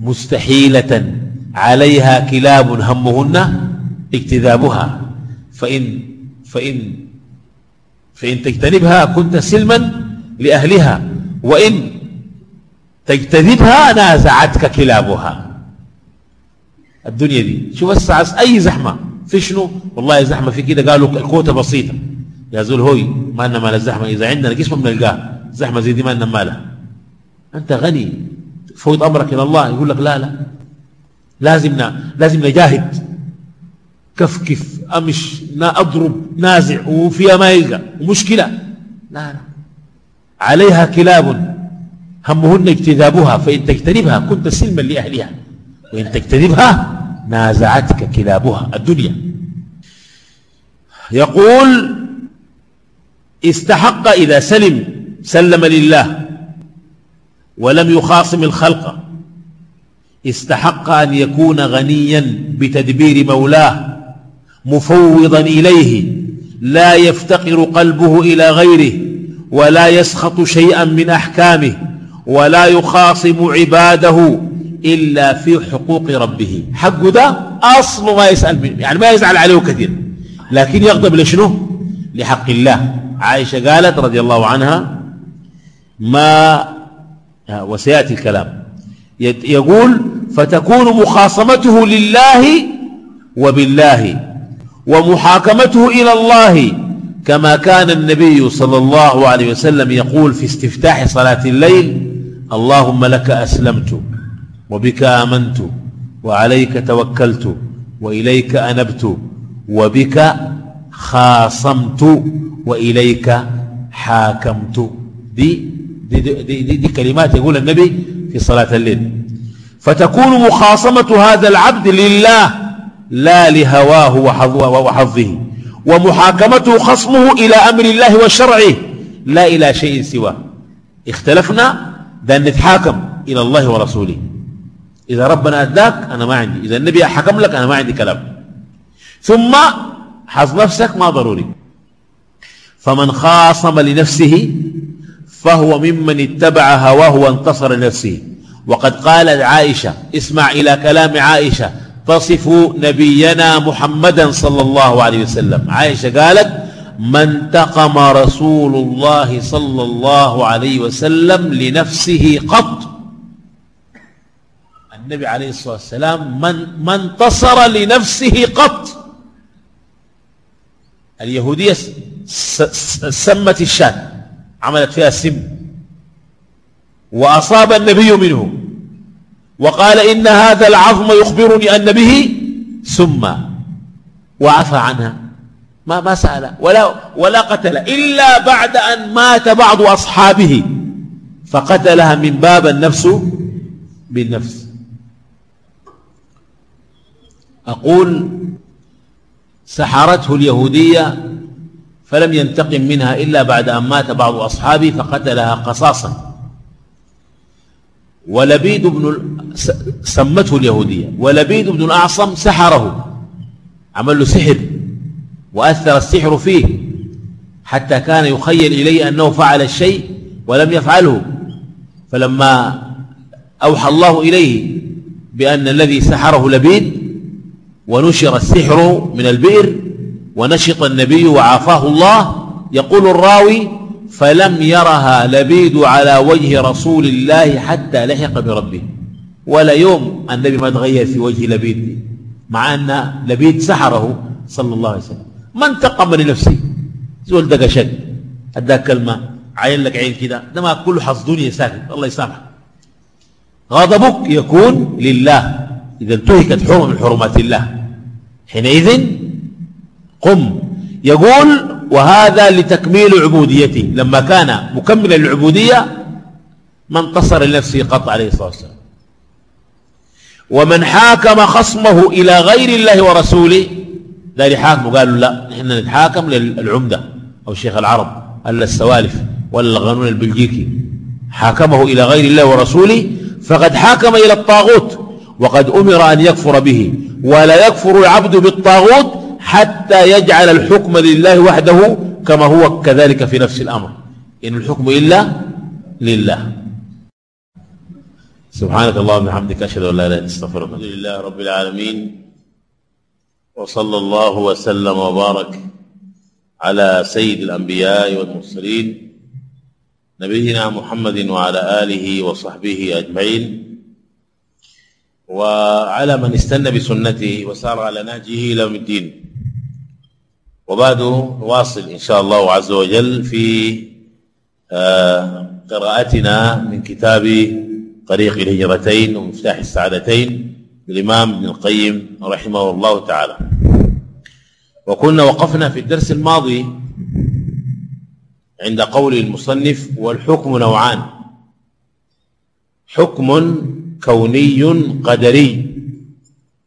مستحيلة عليها كلاب همهن اجتذابها فإن, فإن, فإن تجتنبها كنت سلما لأهلها وإن تجتذبها نازعتك كلابها. الدنيا دي. شوف الساعة أي زحمة؟ في شنو؟ والله زحمة في كده. قالوا الكوتة بسيطة. يا زول هوي ما لنا مال الزحمة. إذا عندنا جسم بنلقاه زحمة زي دي ما لنا مالها. أنت غني. فوض أمرك إلى الله. يقول لك لا لا. لازمنا لازم نجاهد كفكف أمش. نا أضرب. نازع. وفيها ما يلقى. ومشكلة. لا لا. عليها كلاب. همهن اجتذابها فإن تجتنبها كنت سلما لأهلها. وإن تجتنبها نازعتك كلابها الدنيا. يقول استحق إذا سلم سلم لله ولم يخاصم الخلق. استحق أن يكون غنيا بتدبير مولاه مفوضا إليه لا يفتقر قلبه إلى غيره ولا يسخط شيئا من أحكامه ولا يخاصم عباده إلا في حقوق ربه. حقه ده أصله ما يسأل يعني ما يزعل عليه كثير. لكن يغضب لشنو؟ لحق الله. عائشة قالت رضي الله عنها ما وسيأتي الكلام. يقول فتكون مخاصمته لله وبالله ومحاكمته إلى الله كما كان النبي صلى الله عليه وسلم يقول في استفتاح صلاة الليل اللهم لك أسلمت وبك آمنت وعليك توكلت وإليك أنبت وبك خاصمت وإليك حاكمت. دي دي, دي, دي, دي كلمات يقول النبي في صلاة الليل. فتكون مخاصمة هذا العبد لله لا لهواه وحظه ومحاكمته خصمه إلى أمر الله وشرعه لا إلى شيء سواه. اختلفنا؟ ده نتحاكم إلى الله ورسوله. إذا ربنا أداك أنا ما عندي. إذا النبي حكم لك أنا ما عندي كلام. ثم حظ نفسك ما ضروري. فمن خاصم لنفسه فهو ممن اتبع هواه وانتصر لنفسه. وقد قالت عائشة اسمع إلى كلام عائشة تصف نبينا محمدا صلى الله عليه وسلم. عائشة قالت ما انتقم رسول الله صلى الله عليه وسلم لنفسه قط النبي عليه الصلاة والسلام من, من انتصر لنفسه قط. اليهودية سمت الشان عملت فيها سم. وأصاب النبي منه. وقال إن هذا العظم يخبرني أن به ثم وعفى عنها. ما ما سأل ولا ولا قتل إلا بعد أن مات بعض أصحابه فقتلها من باب النفس بالنفس. أقول سحرته اليهودية فلم ينتقم منها إلا بعد أن مات بعض أصحابه فقتلها قصاصا. ولبيد بن سمته اليهودية. ولبيد بن الأعصم سحره. عمل له سحر. وأثر السحر فيه. حتى كان يخيل إليه أنه فعل الشيء ولم يفعله. فلما أوحى الله إليه بأن الذي سحره لبيد ونشر السحر من البئر ونشط النبي وعافاه الله. يقول الراوي فلم يرها لبيد على وجه رسول الله حتى لحق بربه. ولا يوم النبي ما تغير في وجه لبيد مع أن لبيد سحره صلى الله عليه وسلم. ما انتقم لنفسه زول دقى شد أداك كلمة عين لك عين كده ده ما كله حظ دنيا ساكت الله يسامحك. غضبك يكون لله إذا انتهكت حرمة من حرمات الله. حينئذ قم. يقول وهذا لتكميل عبوديته لما كان مكملا للعبودية ما انتصر لنفسه قط عليه الصلاة والسلام. ومن حاكم خصمه إلى غير الله ورسوله ذلك حاكموا قالوا لا نحن نتحاكم للعمدة أو الشيخ العرب ولا السوالف ولا القانون البلجيكي. حاكمه إلى غير الله ورسوله فقد حاكم إلى الطاغوت. وقد أمر أن يكفر به ولا يكفر العبد بالطاغوت حتى يجعل الحكم لله وحده كما هو كذلك في نفس الأمر. إن الحكم إلا لله. سبحانك اللهم وبحمدك أشهد أن لا إله إلا أنت أستغفرك الحمد لله رب العالمين وصلى الله وسلم وبارك على سيد الأنبياء والمرسلين نبينا محمد وعلى آله وصحبه أجمعين. وعلى من استنى بسنته وسار على نهجه إلى يوم الدين. وبعد نواصل إن شاء الله عز وجل في آه، قراءتنا من كتاب طريق الهجرتين ومفتاح السعادتين للإمام ابن القيم رحمه الله تعالى. وكنا وقفنا في الدرس الماضي عند قول المصنف والحكم نوعان. حكم كوني قدري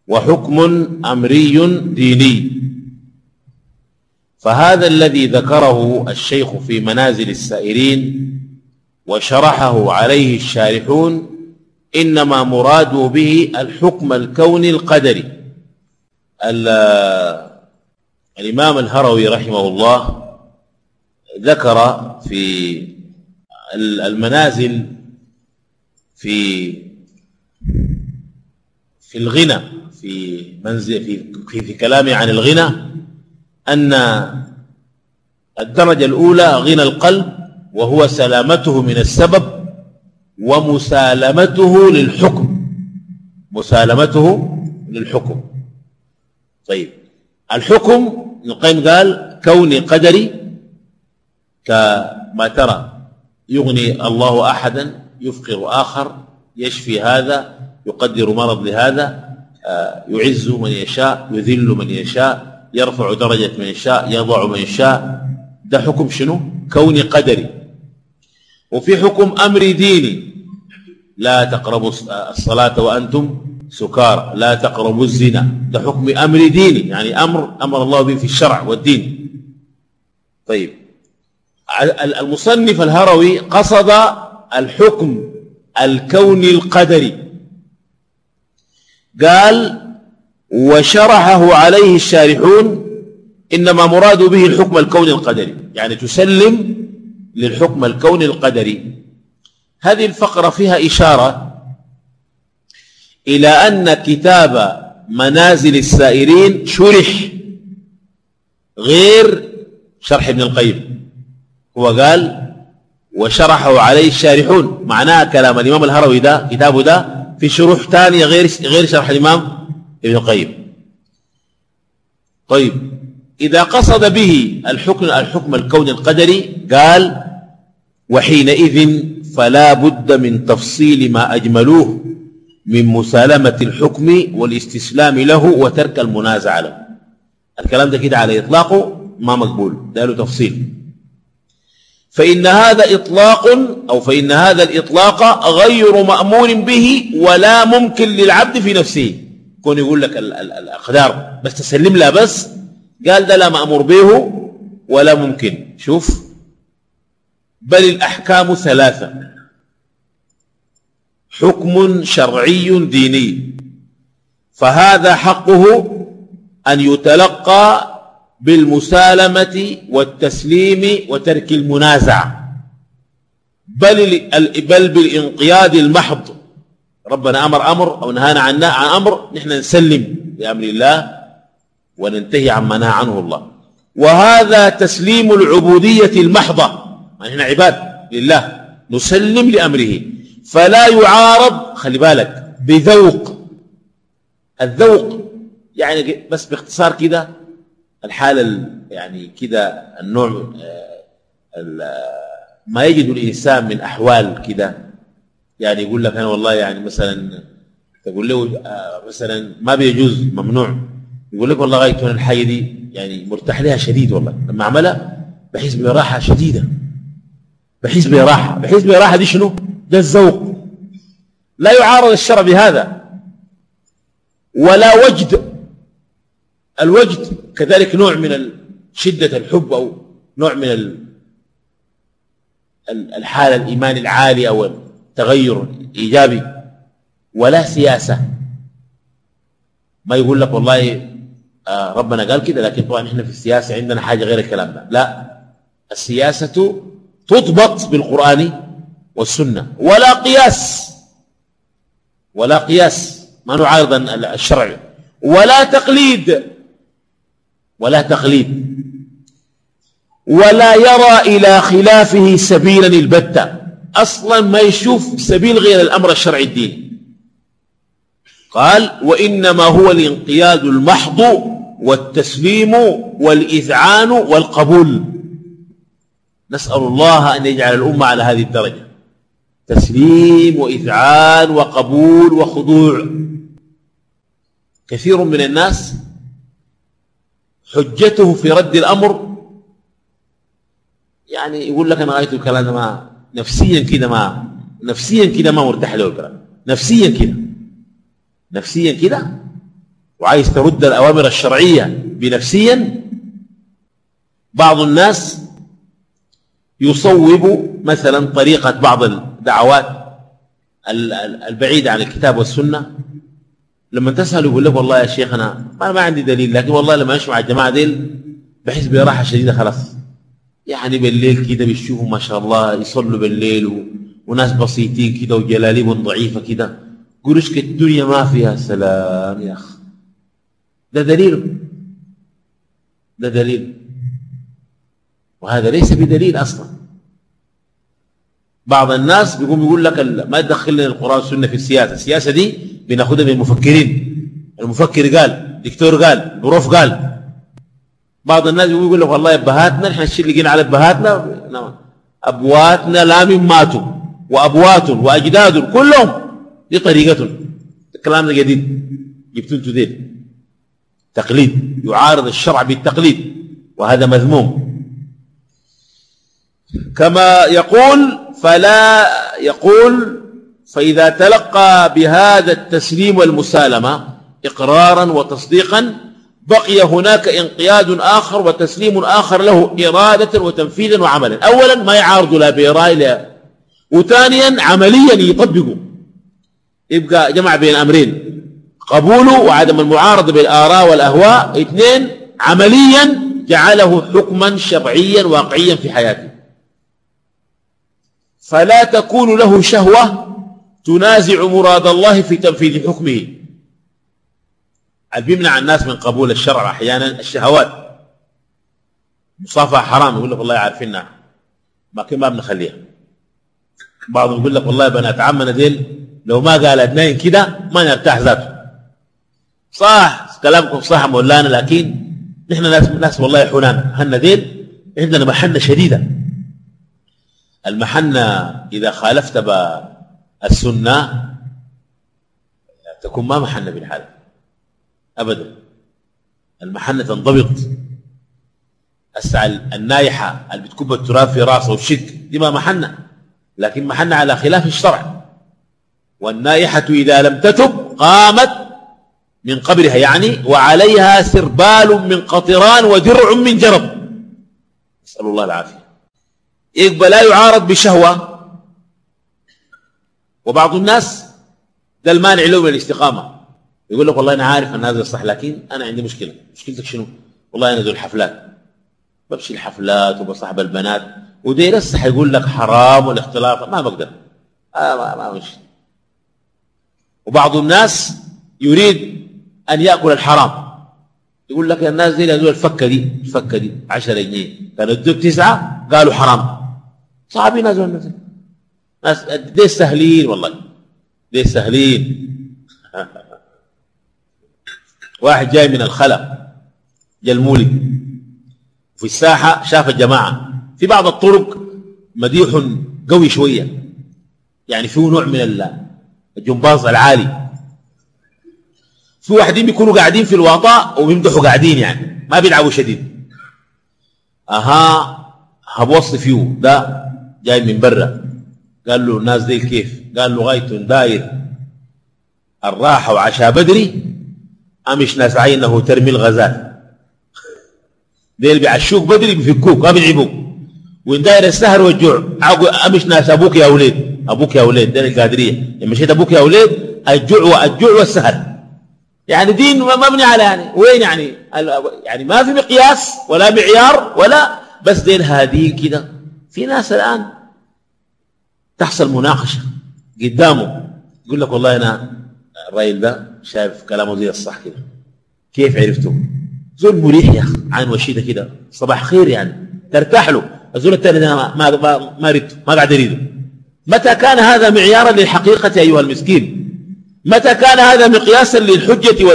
وحكم أمري ديني. فهذا الذي ذكره الشيخ في منازل السائرين وشرحه عليه الشارحون إنما مراد به الحكم الكوني القدري. الإمام الهروي رحمه الله ذكر في المنازل في في الغنى في منزل في في كلامه عن الغنى أن الدرجة الأولى غنى القلب وهو سلامته من السبب ومسالمته للحكم. مسالمته للحكم. طيب. الحكم القيم قال كوني قدري كما ترى يغني الله أحدا يفقر آخر يشفي هذا يقدر مرض لهذا آه، يعز من يشاء يذل من يشاء يرفع درجة من يشاء يضع من يشاء. ده حكم شنو؟ كوني قدري. وفي حكم أمر ديني. لا تقربوا الصلاة وأنتم سكار لا تقربوا الزنا. ده حكم أمر ديني. يعني أمر أمر الله به في الشرع والدين. طيب. المصنف الهروي قصد الحكم الكوني القدري. قال وشرحه عليه الشارحون إنما مراد به الحكم الكوني القدري. يعني تسلم للحكم الكوني القدري. هذه الفقرة فيها إشارة إلى أن كتاب منازل السائرين شرح غير شرح ابن القيم. هو قال وشرحه عليه الشارحون. معناها كلام الإمام الهروي ده كتابه ده في شروح ثانية غير غير شرح الإمام ابن القيم. طيب إذا قصد به الحكم الحكم الكوني القدري قال وحينئذ فلا بد من تفصيل ما أجملوه من مسالمة الحكم والاستسلام له وترك المنازعة له. الكلام ده كده على إطلاقه ما مقبول. ده له تفصيل. فإن هذا إطلاق أو فإن هذا الإطلاق غير مأمور به ولا ممكن للعبد في نفسه. كون يقول لك الأقدار بس تسلم لها بس قال ده لا مأمور به ولا ممكن. شوف. بل الأحكام ثلاثة. حكم شرعي ديني. فهذا حقه أن يتلقى بالمسالمة والتسليم وترك المنازعة بل, بل بالانقياد المحض. ربنا أمر أمر أو نهانا عن أمر نحن نسلم بأمر الله وننتهي عما نهى عنه الله. وهذا تسليم العبودية المحضة. يعني هنا عباد لله نسلم لأمره. فلا يعارض خلي بالك بذوق. الذوق يعني بس باختصار كده الحالة يعني كده النوع آه، ما يجد الإنسان من أحوال كده. يعني يقول لك أنا والله يعني مثلا تقول له آه، مثلا ما بيجوز ممنوع. يقول لك والله غايته من الحاجة دي يعني مرتاح لها شديد والله. لما عملها بحس براحة شديدة. بحس براحة. بحس براحة دي شنو؟ ده الذوق. لا يعارض الشرع بهذا. ولا وجد الوجد كذلك نوع من شدة الحب أو نوع من الحالة الإيمان العالي أو التغير الإيجابي. ولا سياسة. ما يقول لك والله آه ربنا قال كده لكن طبعا إحنا في السياسة عندنا حاجة غير الكلام ده. لا. السياسة تضبط بالقرآن والسنة. ولا قياس. ولا قياس. ما نعارض الشرع. ولا تقليد. ولا تقليد. ولا يرى إلى خلافه سبيلا البتة. أصلا ما يشوف سبيل غير الأمر الشرعي الديني قال وإنما هو الانقياد المحض والتسليم والإذعان والقبول. نسأل الله أن يجعل الأمة على هذه الدرجة. تسليم وإذعان وقبول وخضوع. كثير من الناس حجته في رد الأمر. يعني يقول لك أنا رأيت الكلام ما نفسيا كده ما نفسيا كده ما مرتاح له الكلام نفسيا كده. نفسيا كده؟ وعايز ترد الأوامر الشرعية بنفسيا؟ بعض الناس يصوب مثلا طريقة بعض الدعوات البعيدة عن الكتاب والسنة. لما تسأل يقول لك والله يا شيخ أنا ما, ما عندي دليل لكن والله لما أسمع الجماعة ديل بحس براحة شديدة خلاص. يعني بالليل كده بيشوفوا ما شاء الله يصلوا بالليل و... وناس بسيطين كده وجلاليب ضعيفة كده. قرشك الدنيا ما فيها سلام يا أخ. ده دليل. ده دليل. وهذا ليس بدليل أصلا. بعض الناس بيقوم يقول لك ما تدخل القرآن والسنة في السياسة. السياسة دي بناخدها من المفكرين. المفكر قال دكتور قال بروف قال. بعض الناس يقول لك والله أبهاتنا إحنا الشيء اللي جينا على أبهاتنا نعم. أبواتنا لا من ماتوا وأبوات وأجداد كلهم دي طريقتهم الكلام ده جديد. جبتوا أنتوا ديل. تقليد. يعارض الشرع بالتقليد. وهذا مذموم. كما يقول فلا يقول فإذا تلقى بهذا التسليم والمسالمة إقرارا وتصديقا بقي هناك انقياد آخر وتسليم آخر له إرادة وتنفيذا وعملا. أولا ما يعارض لا بإرادة وثانيا عمليا يطبقه يبقى جمع بين أمرين. قبوله وعدم المعارضة بالآراء والأهواء. اثنين عمليا جعله حكما شرعيا واقعيا في حياته. فلا تكون له شهوة تنازع مراد الله في تنفيذ حكمه. بيمنع الناس من قبول الشرع أحيانا؟ الشهوات. مصافحة حرام يقول لك والله عارفينها. ما ما بنخليها. بعضهم يقول لك والله بنات عمنا ديل لو ما قال اثنين كده ما نرتاح ذاته. صح كلامكم صح مولانا لكن نحن ناس ناس والله حنان. هن ديل عندنا محنة شديدة. المحنة إذا خالفت السنة تكون ما محنة بالحال. أبدا. المحنة تنضبط. الساعة النايحة اللي بتكب التراب في راسه والشك دي ما محنة لكن محنة على خلاف الشرع. والنايحة إذا لم تتب قامت من قبرها يعني وعليها سربال من قطران ودرع من جرب. نسأل الله العافية. يقبل لا يعارض بشهوة. وبعض الناس ده المانع له من الاستقامة. يقول لك والله أنا عارف أن هذا صح لكن أنا عندي مشكلة. مشكلتك شنو؟ والله أنا ذو الحفلات. بمشي الحفلات وبصاحب البنات ودي لسه حيقول لك حرام والاختلاط. ما بقدر. آه ما, ما مش وبعض الناس يريد أن يأكل الحرام. يقول لك الناس دي هذول الفكة دي الفكة دي 10 جنيه. كانوا ادوك تسعة قالوا حرام. صعبين هذول الناس ناس دي سهلين والله. دي سهلين. واحد جاي من الخلا جا المولد. في الساحة شاف الجماعة. في بعض الطرق مديح قوي شوية. يعني فيه نوع من الجمباز العالي. في واحدين بيكونوا قاعدين في الوطاء وبيمدحوا قاعدين يعني. ما بيلعبوا شديد. أها هبوصي فيه ده جاي من برا. قال له الناس دي كيف؟ قال له غايته داير. الراحة وعشاء بدري أمش ناس عينه ترمي الغزال. ديل بيعشوك بدري بيفكوك ما بيلعبوك وإن داير السهر والجوع؟ أمش ناس أبوك يا أولاد أبوك يا أولاد دين القادرية لما مشيت أبوك يا أولاد الجوع والجوع والسهر. يعني دين مبني على يعني وين يعني؟ يعني ما في مقياس ولا معيار ولا بس دين هادين كده. في ناس الآن تحصل مناقشة قدامه. يقول لك والله أنا الراجل ده شايف كلامه زي الصح كده. كيف عرفته؟ زول مريح يا أخي عين وشيدة كده. صباح خير يعني. ترتاح له. الزول الثاني ده ما ما ما, ما ما قاعد يريده. متى كان هذا معيارا للحقيقة أيها المسكين؟ متى كان هذا مقياسا للحجة و...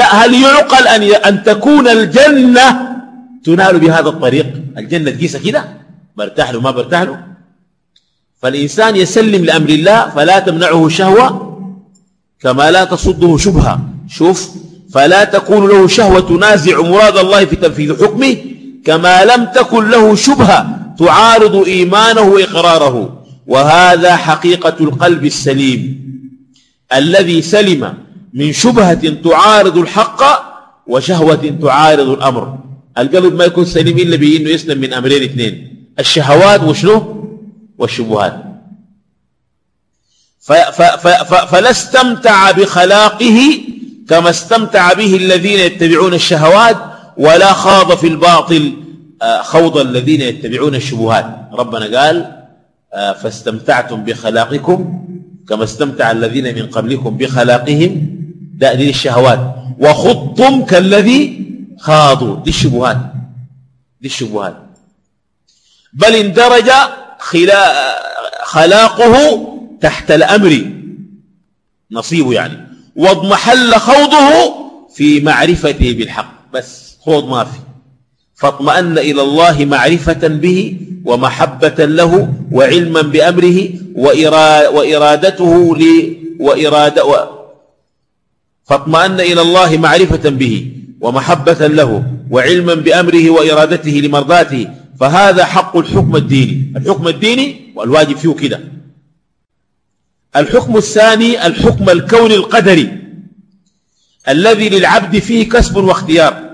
هل يعقل أن, ي... أن تكون الجنة تنال بهذا الطريق؟ الجنة تقيسها كده. برتاح له ما برتاح له. فالإنسان يسلم لأمر الله فلا تمنعه شهوة كما لا تصده شبهة. شوف فلا تكون له شهوة تنازع مراد الله في تنفيذ حكمه كما لم تكن له شبهة تعارض إيمانه وإقراره. وهذا حقيقة القلب السليم. الذي سلم من شبهة تعارض الحق وشهوة تعارض الأمر. القلب ما يكون سليم إلا بأنه يسلم من أمرين اثنين. الشهوات وشنو؟ والشبهات فلا استمتع بخلاقه كما استمتع به الذين يتبعون الشهوات ولا خاض في الباطل آه، خوض الذين يتبعون الشبهات. ربنا قال آه، فاستمتعتم بخلاقكم كما استمتع الذين من قبلكم بخلاقهم. دي الشهوات. وخضتم كالذي خاضوا. دي الشبهات. دي الشبهات. بل اندرج خلاقه تحت الأمر. نصيبه يعني. واضمحل خوضه في معرفته بالحق. بس خوض ما في. فاطمأن إلى الله معرفة به ومحبة له وعلما بأمره وإرادته ل وإرادة و فاطمأن إلى الله معرفة به ومحبة له وعلما بأمره وإرادته لمرضاته فهذا حق الحكم الديني. الحكم الديني والواجب فيه كده. الحكم الثاني الحكم الكوني القدري الذي للعبد فيه كسب واختيار.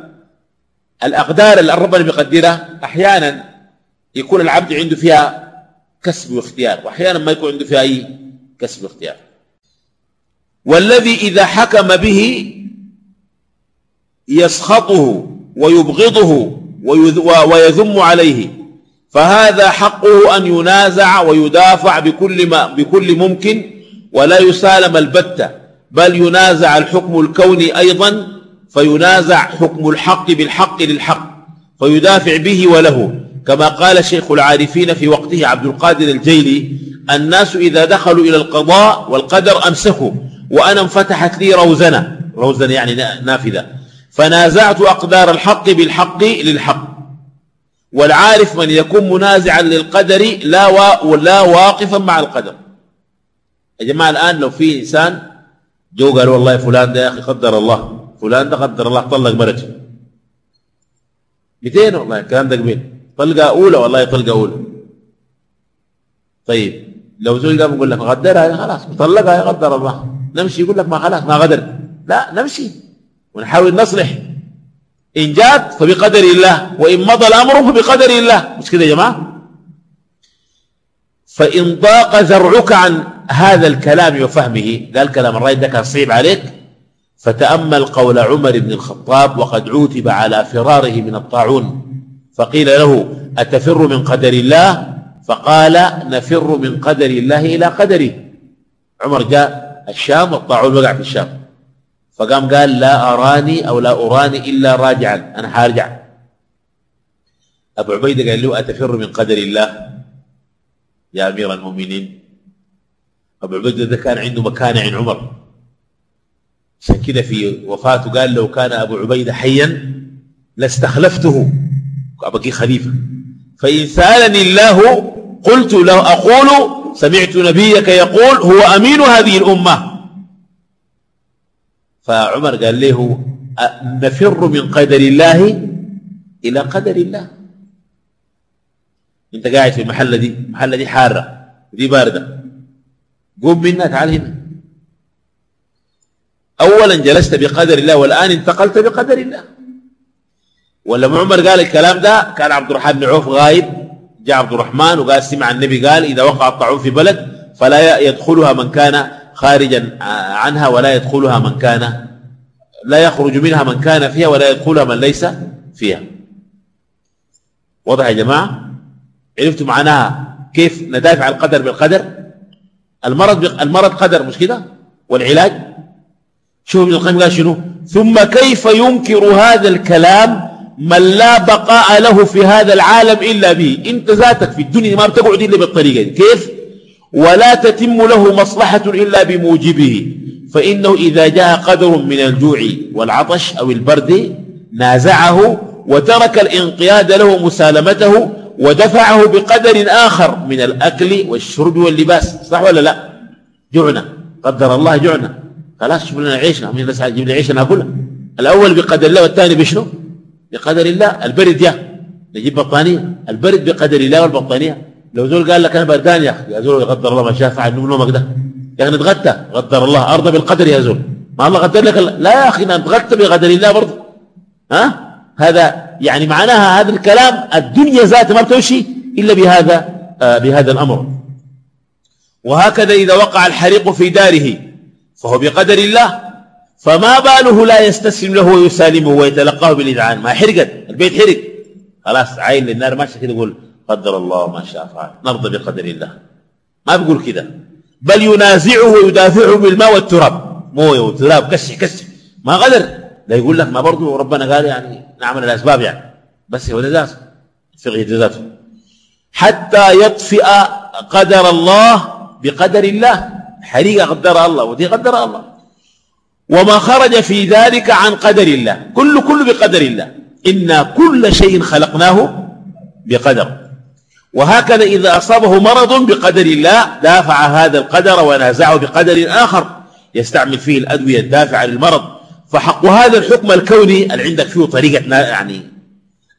الأقدار اللي ربنا بيقدرها أحيانا يكون العبد عنده فيها كسب واختيار وأحيانا ما يكون عنده فيها أي كسب واختيار. والذي إذا حكم به يسخطه ويبغضه ويذم عليه. فهذا حقه أن ينازع ويدافع بكل, ما بكل ممكن ولا يسالم البتة بل ينازع الحكم الكوني أيضا فينازع حكم الحق بالحق للحق فيدافع به وله. كما قال شيخ العارفين في وقته عبد القادر الجيلي الناس إذا دخلوا إلى القضاء والقدر أمسكوا وأنا انفتحت لي روزنة روزنة يعني نافذة. فنازعت أقدار الحق بالحق للحق. والعارف من يكون منازعا للقدر لا, لا واقفا مع القدر. يا جماعة الآن لو في إنسان جو قال والله فلان ده يا أخي قدر الله فلان ده قدر الله طلق مرته 200 والله الكلام ده قبل طلقة أولى والله طلقة أولى. طيب لو زوج قام يقول لك غدرها خلاص طلقها قدر الله. نمشي يقول لك ما خلاص ما غدر لا نمشي. ونحاول نصلح. إن جات فبقدر الله وإن مضى الأمر فبقدر الله. مش كده يا جماعة؟ فإن ضاق ذرعك عن هذا الكلام وفهمه قال كلام الرأي ده كان صعب عليك. فتأمل قول عمر بن الخطاب وقد عوتب على فراره من الطاعون. فقيل له أتفر من قدر الله؟ فقال نفر من قدر الله إلى قدره. عمر جاء الشام والطاعون وقع في الشام. فقام قال لا أراني أو لا أراني إلا راجعا أنا حارجع. أبو عبيدة قال له أتفر من قدر الله يا أمير المؤمنين؟ أبو عبيدة ده كان عنده مكانة عند عمر. عشان كده في وفاته قال لو كان أبو عبيدة حيا لاستخلفته. أبقي خليفة. فإن سألني الله قلت له أقول سمعت نبيك يقول هو أمين هذه الأمة. فعمر قال له نفر من قدر الله إلى قدر الله. أنت قاعد في المحلة دي المحلة دي حارة دي باردة. قوم منا تعال هنا. أولا جلست بقدر الله والآن انتقلت بقدر الله. ولما عمر قال الكلام ده كان عبد الرحمن بن عوف غايب جاء عبد الرحمن وقال سمع النبي قال إذا وقع الطاعون في بلد فلا يدخلها من كان خارجا عنها ولا يدخلها من كان لا يخرج منها من كان فيها ولا يدخلها من ليس فيها. واضح يا جماعة؟ عرفتوا معناها كيف ندافع القدر بالقدر؟ المرض المرض قدر مش كده؟ والعلاج؟ شوف ابن القيم قال شنو؟ ثم كيف ينكر هذا الكلام من لا بقاء له في هذا العالم إلا به؟ انت ذاتك في الدنيا ما بتقعد إلا بالطريقة دي كيف؟ ولا تتم له مصلحة إلا بموجبه فإنه إذا جاء قدر من الجوع والعطش أو البرد نازعه وترك الانقياد له مسالمته ودفعه بقدر آخر من الأكل والشرب واللباس. صح ولا لا؟ جعنا قدر الله جعنا خلاص شوف لنا عيشنا. من بس جيب لنا عيشنا ناكلها الأول بقدر الله والثاني بشنو؟ بقدر الله. البرد يا. نجيب بطانية. البرد بقدر الله والبطانية. لو زول قال لك أنا بردان يا أخي يا زول قدر الله ما شاء فعل نومك ده. يا أخي نتغتى قدر الله أرضى بالقدر يا زول. ما الله قدر لك لا يا أخي نتغتى بقدر الله برضه. ها؟ هذا يعني معناها هذا الكلام الدنيا ذاتها ما بتمشي إلا بهذا آه بهذا الأمر. وهكذا إذا وقع الحريق في داره فهو بقدر الله فما باله لا يستسلم له ويسالمه ويتلقاه بالإذعان. ما حرقت البيت حرق. خلاص عين للنار ماشي كده يقول قدر الله ما شاء فعل نرضى بقدر الله. ما بيقول كده. بل ينازعه ويدافعه بالماء والتراب. مويه وتراب كسح كسح ما قدر. لا يقول لك ما برضه ربنا قال يعني نعمل الأسباب يعني. بس هو ذات فقه ذاته حتى يطفئ قدر الله بقدر الله. حريقة قدر الله ودي قدر الله. وما خرج في ذلك عن قدر الله. كل كل بقدر الله. إنا كل شيء خلقناه بقدر. وهكذا إذا أصابه مرض بقدر الله دافع هذا القدر ونازعه بقدر آخر. يستعمل فيه الأدوية الدافعة للمرض. فحق هذا الحكم الكوني اللي عندك فيه طريقة يعني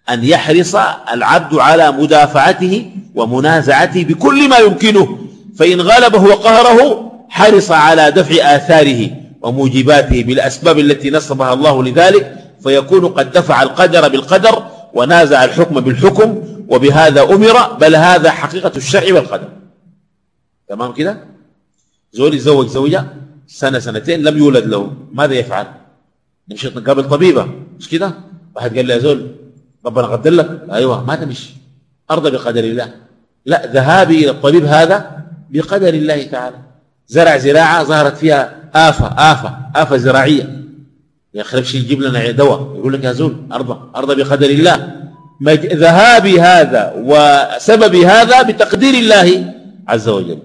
أن يحرص العبد على مدافعته ومنازعته بكل ما يمكنه. فإن غلبه وقهره حرص على دفع آثاره وموجباته بالأسباب التي نصبها الله لذلك. فيكون قد دفع القدر بالقدر ونازع الحكم بالحكم وبهذا أمر بل هذا حقيقة الشرع والقدر. تمام كده؟ زول يتزوج زوجة سنة سنتين لم يولد له ماذا يفعل؟ نمشي نقابل طبيبة. مش كده؟ واحد قال لي يا زول ربنا قدر لك. أيوة ما تمشي. أرضى بقدر الله. لا ذهابي إلى الطبيب هذا بقدر الله تعالى. زرع زراعة ظهرت فيها آفة آفة آفة زراعية. يا أخي يجيب لنا دواء؟ يقول لك يا زول أرضى أرضى بقدر الله. ذهابي هذا وسبب هذا بتقدير الله عز وجل.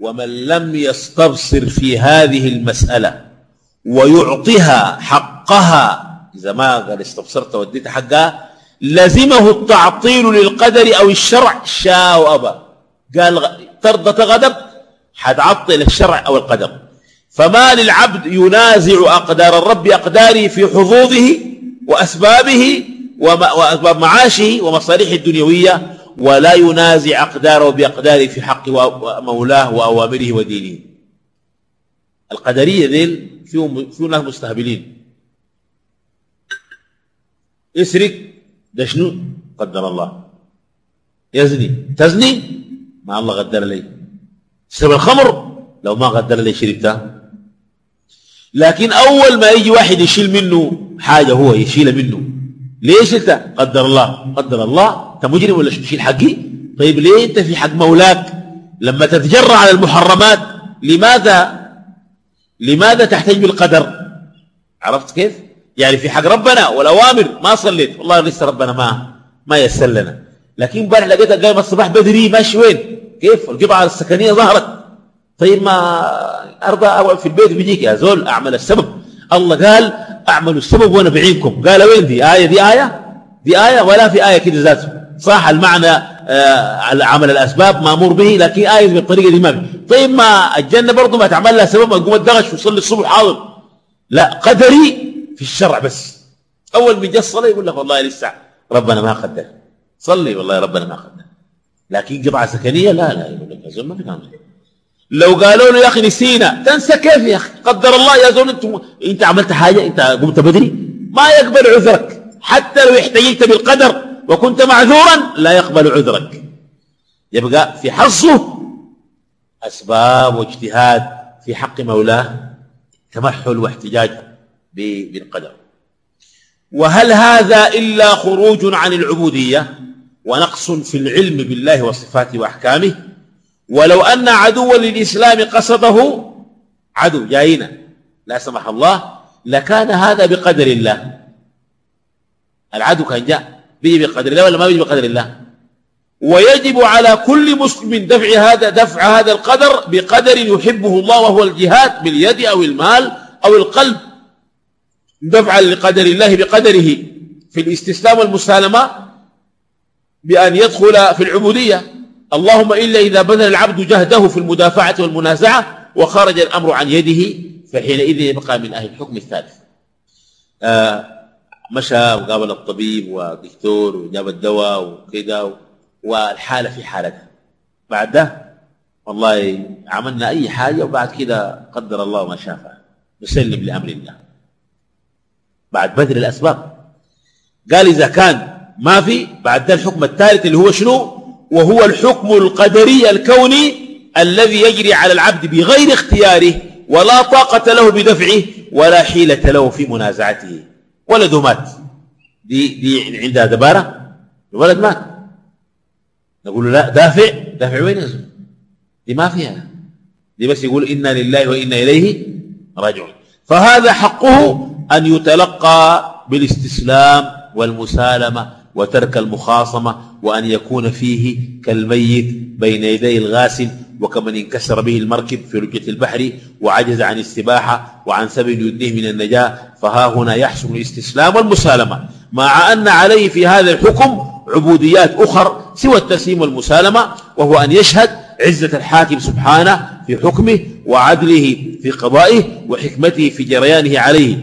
ومن لم يستبصر في هذه المسألة ويعطيها حقها إذا ما قال استبصرت وديت حقها لزمه التعطيل للقدر أو الشرع. شاء وأبى قال ترضى تغضب حتعطل الشرع أو القدر. فما للعبد ينازع أقدار الرب أقداره في حظوظه وأسبابه وأسباب معاشه ومصالحه الدنيوية ولا ينازع أقداره بأقداره في حق مولاه وأوامره ودينه. القدرية ذيل فيهم فيهم ناس مستهبلين. اسرق ده شنو؟ قدر الله. يزني. تزني؟ ما الله قدر لي. تشرب الخمر؟ لو ما قدر لي شربتها لكن أول ما يجي واحد يشيل منه حاجة هو يشيل منه. ليش أنت؟ قدر الله. قدر الله. أنت مجرم ولا تشيل حقي؟ طيب ليه أنت في حق مولاك؟ لما تتجرع على المحرمات لماذا؟ لماذا تحتج بالقدر عرفت كيف؟ يعني في حق ربنا والأوامر. ما صليت. والله لسه ربنا ما ما يسر لنا. لكن امبارح لقيتها قايم الصباح بدري ماشي وين؟ كيف؟ القطعة السكنية ظهرت. طيب ما أرضى أقعد في البيت بيجيك يا زول أعمل السبب. الله قال أعملوا السبب وأنا بعينكم. قال وين دي آية؟ دي آية؟ دي آية ولا في آية كده ذاته. صح المعنى آه عمل الأسباب مأمور به لكن آية بالطريقة دي ما في طيب ما الجنة برضه ما تعمل لها سبب ما تقوم الدغش وصلي الصبح حاضر. لا قدري في الشرع بس. أول من جاء الصلاة يقول لك والله لسه ربنا ما قدر. صلي والله ربنا ما قدر. لكن قطعة سكنية لا لا يقول لك ما في كلام لو قالوا له يا أخي نسينا تنسى كيف يا أخي؟ قدر الله يا زول أنت, أنت عملت حاجة؟ أنت قمت بدري؟ ما يقبل عذرك. حتى لو احتجيت بالقدر وكنت معذورا لا يقبل عذرك. يبقى في حظه أسباب واجتهاد في حق مولاه تمحل واحتجاج بالقدر. وهل هذا إلا خروج عن العبودية ونقص في العلم بالله وصفاته وأحكامه؟ ولو أن عدوا للإسلام قصده عدو جاينا. لا سمح الله لكان هذا بقدر الله. العدو كان جاء بيجي بقدر الله ولا ما بيجي بقدر الله؟ ويجب على كل مسلم دفع هذا دفع هذا القدر بقدر يحبه الله وهو الجهاد باليد أو المال أو القلب. دفعا لقدر الله بقدره في الاستسلام والمسالمة بأن يدخل في العبودية. اللهم إلا إذا بذل العبد جهده في المدافعة والمنازعة وخرج الأمر عن يده فحينئذ يبقى من أهل الحكم الثالث. آه مشى وقابل الطبيب والدكتور وجاب الدواء وكذا والحالة في حالتها بعد ده والله عملنا أي حاجة وبعد كده قدر الله ما شاء. نسلم لأمر الله. بعد بذل الأسباب. قال إذا كان ما في بعد ده الحكم الثالث اللي هو شنو؟ وهو الحكم القدري الكوني الذي يجري على العبد بغير اختياره ولا طاقة له بدفعه ولا حيلة له في منازعته. ولده مات. دي, دي عندها دبارة؟ الولد مات. نقول له لا دافع. دافع وين يزول دي ما فيها. دي بس يقول إنا لله وإنا إليه راجعون. فهذا حقه أن يتلقى بالاستسلام والمسالمة وترك المخاصمة وأن يكون فيه كالميت بين يدي الغاسل وكمن انكسر به المركب في رجة البحر وعجز عن السباحة وعن سبيل يدنيه من النجاة فها هنا يحسن الاستسلام والمسالمة. مع أن عليه في هذا الحكم عبوديات أخر سوى التسليم والمسالمة وهو أن يشهد عزة الحاكم سبحانه في حكمه وعدله في قضائه وحكمته في جريانه عليه.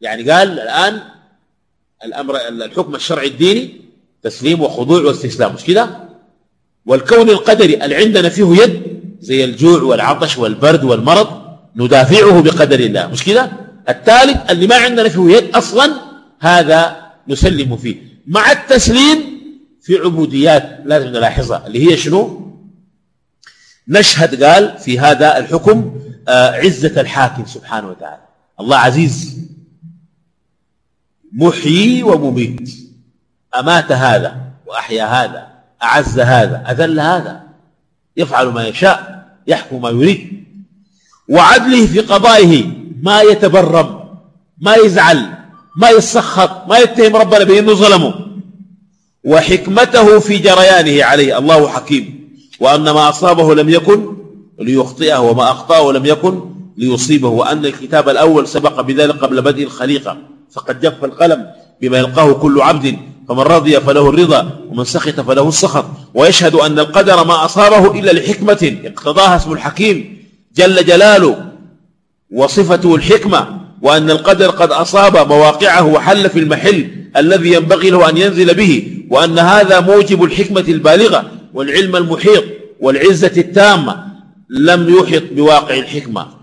يعني قال الآن الأمر الحكم الشرعي الديني تسليم وخضوع واستسلام. مش كده؟ والكون القدري اللي عندنا فيه يد زي الجوع والعطش والبرد والمرض ندافعه بقدر الله. مش كده؟ الثالث اللي ما عندنا فيه يد أصلا هذا نسلم فيه. مع التسليم في عبوديات لازم نلاحظها. اللي هي شنو؟ نشهد قال في هذا الحكم آه، عزة الحاكم سبحانه وتعالى. الله عزيز. محيي ومميت. أمات هذا وأحيا هذا أعز هذا أذل هذا. يفعل ما يشاء يحكم ما يريد. وعدله في قضائه ما يتبرم ما يزعل ما يسخط ما يتهم ربنا بأنه ظلمه. وحكمته في جريانه عليه الله حكيم. وأن ما أصابه لم يكن ليخطئه وما أخطأه لم يكن ليصيبه. وأن الكتاب الأول سبق بذلك قبل بدء الخليقة. فقد جف القلم بما يلقاه كل عبد فمن رضي فله الرضا ومن سخط فله السخط. ويشهد أن القدر ما أصابه إلا لحكمة اقتضاها اسم الحكيم جل جلاله وصفته الحكمة وأن القدر قد أصاب مواقعه وحل في المحل الذي ينبغي له أن ينزل به وأن هذا موجب الحكمة البالغة والعلم المحيط والعزة التامة. لم يحط بواقع الحكمة.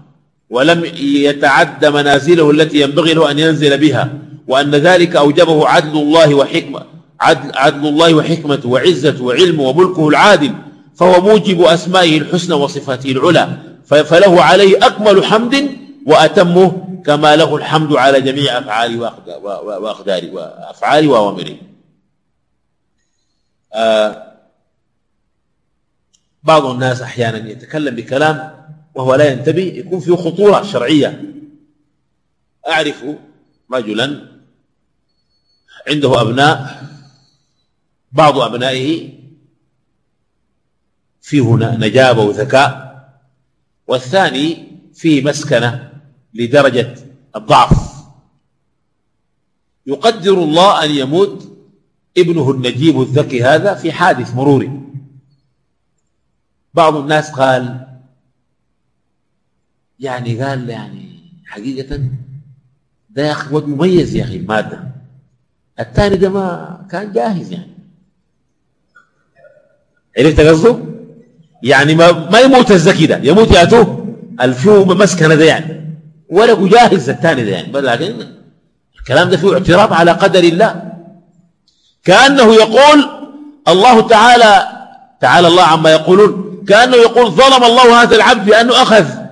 ولم يتعد منازله التي ينبغي له أن ينزل بها وأن ذلك أوجبه عدل الله وحكمة عدل, عدل الله وحكمته وعزة وعلمه وملكه العادل فهو موجب أسمائه الحسنى وصفاته العلى فله عليه أكمل حمد وأتمه كما له الحمد على جميع أفعاله وأقداره وأفعاله وأوامره. آه بعض الناس أحيانا يتكلم بكلام وهو لا ينتبه يكون فيه خطورة شرعية. أعرف رجلا عنده أبناء بعض أبنائه فيه نجابة وذكاء والثاني فيه مسكنة لدرجة الضعف. يقدر الله أن يموت ابنه النجيب الذكي هذا في حادث مروري بعض الناس قال يعني قال يعني حقيقة ده يا أخي مميز يا أخي المادة. الثاني ده ما كان جاهز يعني. عرفت قصده؟ يعني ما, ما يموت الذكي ده يموت ياتوه الفيو مسكنة ده يعني. ولا جاهز الثاني ده يعني. لكن الكلام ده فيه اعتراف على قدر الله. كأنه يقول الله تعالى تعالى الله عما يقولون. كأنه يقول ظلم الله هذا العبد بأنه أخذ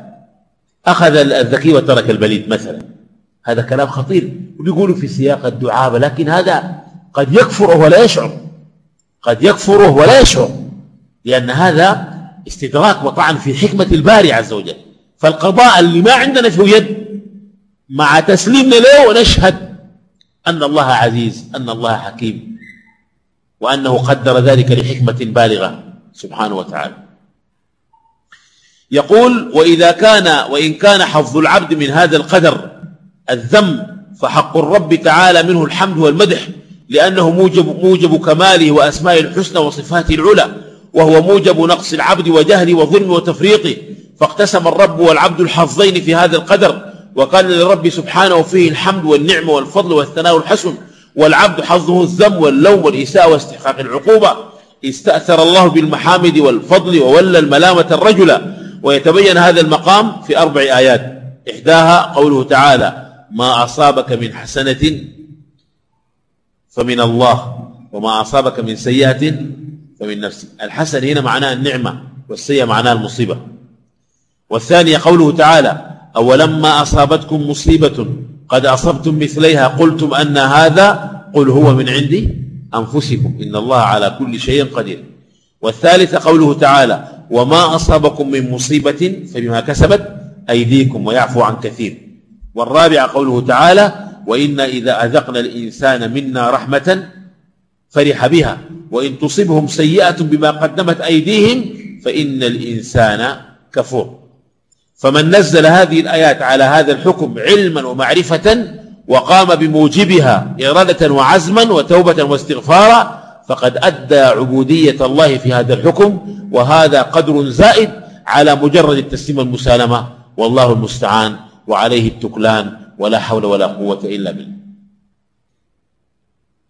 أخذ الذكي وترك البليد مثلا. هذا كلام خطير. وبيقولوا في سياق الدعابة لكن هذا قد يكفره ولا يشعر. قد يكفره ولا يشعر. لأن هذا استدراك وطعن في حكمة الباري عز وجل. فالقضاء اللي ما عندنا في يد مع تسليمنا له ونشهد أن الله عزيز أن الله حكيم وأنه قدر ذلك لحكمة بالغة سبحانه وتعالى. يقول وإذا كان وإن كان حظ العبد من هذا القدر الذم فحق الرب تعالى منه الحمد والمدح لأنه موجب, موجب كماله وأسماء الحسنى وصفاته العلى وهو موجب نقص العبد وجهله وظلم وتفريطه. فاقتسم الرب والعبد الحظين في هذا القدر وقال للرب سبحانه فيه الحمد والنعمة والفضل والثناء الحسن والعبد حظه الذم واللوم والإساءة واستحقاق العقوبة. استأثر الله بالمحامد والفضل وولى الملامة الرجل ويتبين هذا المقام في أربع آيات. إحداها قوله تعالى ما أصابك من حسنة فمن الله وما أصابك من سيئة فمن نفسك. الحسن هنا معناه النعمة والسيئة معناه المصيبة. والثانية قوله تعالى أولما أصابتكم مصيبة قد أصبتم مثليها قلتم أن هذا قل هو من عندي أنفسكم إن الله على كل شيء قدير. والثالثة قوله تعالى وما أصابكم من مصيبة فبما كسبت أيديكم. ويعفو عن كثير. والرابعة قوله تعالى وإن إذا أذقنا الإنسان منا رحمة فرح بها وإن تصبهم سيئة بما قدمت أيديهم فإن الإنسان كفور. فمن نزل هذه الآيات على هذا الحكم علما ومعرفة وقام بموجبها إرادة وعزما وتوبة واستغفارا فقد أدى عبودية الله في هذا الحكم وهذا قدر زائد على مجرد التسليم المسالمة والله المستعان وعليه التكلان ولا حول ولا قوة إلا بالله.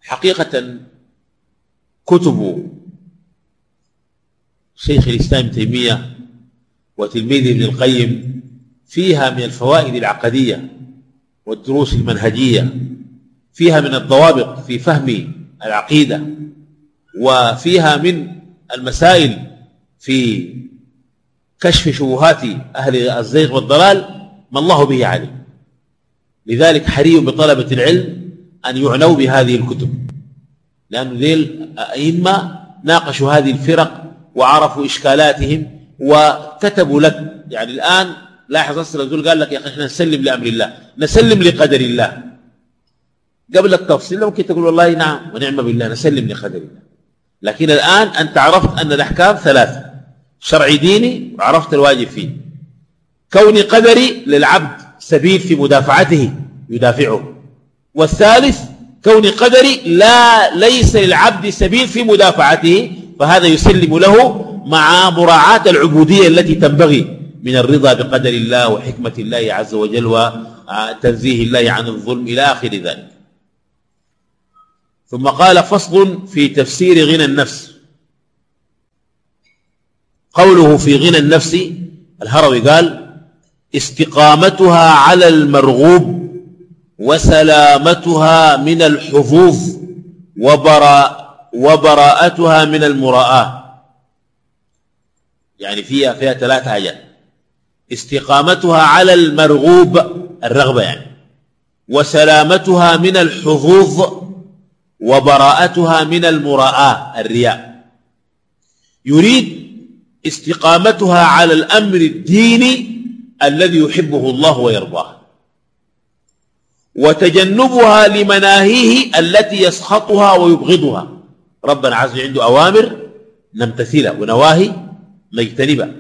حقيقة كتب شيخ الإسلام تيمية وتلميذ ابن القيم فيها من الفوائد العقدية والدروس المنهجية فيها من الضوابط في فهم العقيدة. وفيها من المسائل في كشف شبهات أهل الزيغ والضلال ما الله به عليم. لذلك حري بطلبة العلم أن يعنوا بهذه الكتب. لأن ذي الأئمة ناقشوا هذه الفرق وعرفوا إشكالاتهم وكتبوا لك. يعني الآن لاحظ أصل الرسول قال لك يا أخي إحنا نسلم لأمر الله نسلم لقدر الله. قبل التفصيل ممكن تقول والله نعم ونعم بالله نسلم لقدر الله. لكن الآن أنت عرفت أن الأحكام ثلاثة شرعي ديني وعرفت الواجب فيه. كوني قدري للعبد سبيل في مدافعته يدافعه. والثالث كوني قدري لا ليس للعبد سبيل في مدافعته فهذا يسلم له مع مراعاة العبودية التي تنبغي من الرضا بقدر الله وحكمة الله عز وجل وتنزيه الله عن الظلم إلى آخر ذلك. ثم قال فصل في تفسير غنى النفس. قوله في غنى النفس الهروي قال استقامتها على المرغوب وسلامتها من الحظوظ وبراء وبراءتها من المراءة. يعني فيها فيها ثلاث حاجات. استقامتها على المرغوب الرغبة يعني. وسلامتها من الحظوظ وبراءتها من المراءة الرياء. يريد استقامتها على الأمر الديني الذي يحبه الله ويرضاه. وتجنبها لمناهيه التي يسخطها ويبغضها. ربنا عز وجل عنده أوامر نمتثلها ونواهي نجتنبها